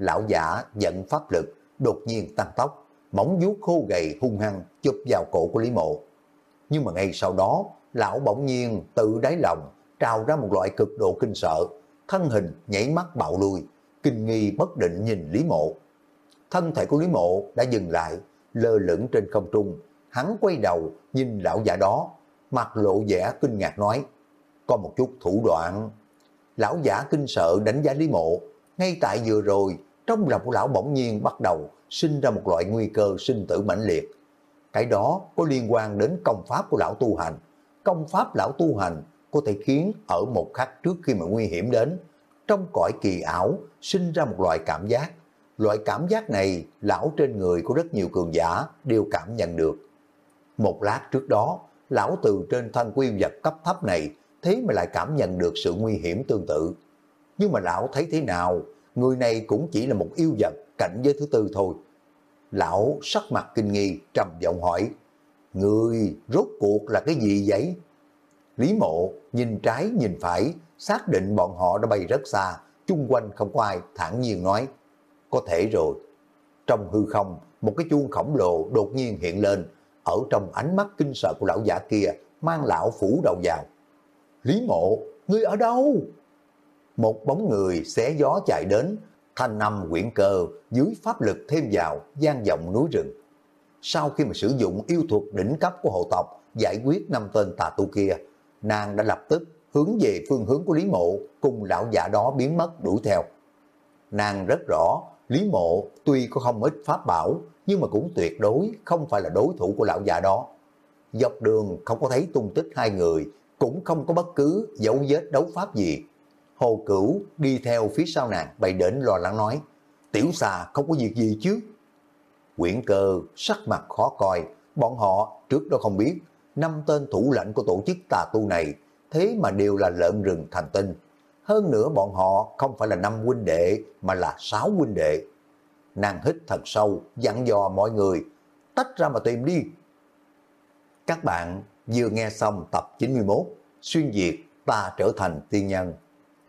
Lão giả giận pháp lực, đột nhiên tăng tốc, móng vuốt khô gầy hung hăng chụp vào cổ của Lý Mộ. Nhưng mà ngay sau đó, lão bỗng nhiên tự đáy lòng trào ra một loại cực độ kinh sợ, thân hình nhảy mắt bạo lui, kinh nghi bất định nhìn Lý Mộ. Thân thể của Lý Mộ đã dừng lại, lơ lửng trên không trung, hắn quay đầu nhìn lão già đó, mặt lộ vẻ kinh ngạc nói, có một chút thủ đoạn. Lão giả kinh sợ đánh giá Lý Mộ, ngay tại vừa rồi, trong lòng của lão bỗng nhiên bắt đầu sinh ra một loại nguy cơ sinh tử mãnh liệt. Cái đó có liên quan đến công pháp của lão tu hành. Công pháp lão tu hành có thể khiến ở một khắc trước khi mà nguy hiểm đến, trong cõi kỳ ảo sinh ra một loại cảm giác. Loại cảm giác này lão trên người của rất nhiều cường giả đều cảm nhận được. Một lát trước đó, lão từ trên thân quy vật cấp thấp này thế mà lại cảm nhận được sự nguy hiểm tương tự. Nhưng mà lão thấy thế nào, người này cũng chỉ là một yêu vật cảnh giới thứ tư thôi. Lão sắc mặt kinh nghi, trầm giọng hỏi, Người rốt cuộc là cái gì vậy? Lý mộ nhìn trái nhìn phải, xác định bọn họ đã bay rất xa, chung quanh không có ai, thản nhiên nói, có thể rồi. Trong hư không, một cái chuông khổng lồ đột nhiên hiện lên, ở trong ánh mắt kinh sợ của lão giả kia, mang lão phủ đầu vào. Lý Mộ, ngươi ở đâu? Một bóng người xé gió chạy đến, thanh năm quyển cơ dưới pháp lực thêm vào gian vọng núi rừng. Sau khi mà sử dụng yêu thuật đỉnh cấp của hộ tộc giải quyết năm tên tà tu kia, nàng đã lập tức hướng về phương hướng của Lý Mộ cùng lão giả đó biến mất đuổi theo. Nàng rất rõ, Lý Mộ tuy có không ít pháp bảo, nhưng mà cũng tuyệt đối không phải là đối thủ của lão già đó. Dọc đường không có thấy tung tích hai người, cũng không có bất cứ dấu vết đấu pháp gì. Hồ Cửu đi theo phía sau nàng bày đến lo lắng nói, tiểu xà không có việc gì chứ. Quyển cơ sắc mặt khó coi, bọn họ trước đó không biết, năm tên thủ lãnh của tổ chức tà tu này, thế mà đều là lợn rừng thành tinh. Hơn nữa bọn họ không phải là năm huynh đệ, mà là sáu huynh đệ. Nàng hít thật sâu, dặn dò mọi người, tách ra mà tìm đi. Các bạn vừa nghe xong tập 91, xuyên Việt ta trở thành tiên nhân.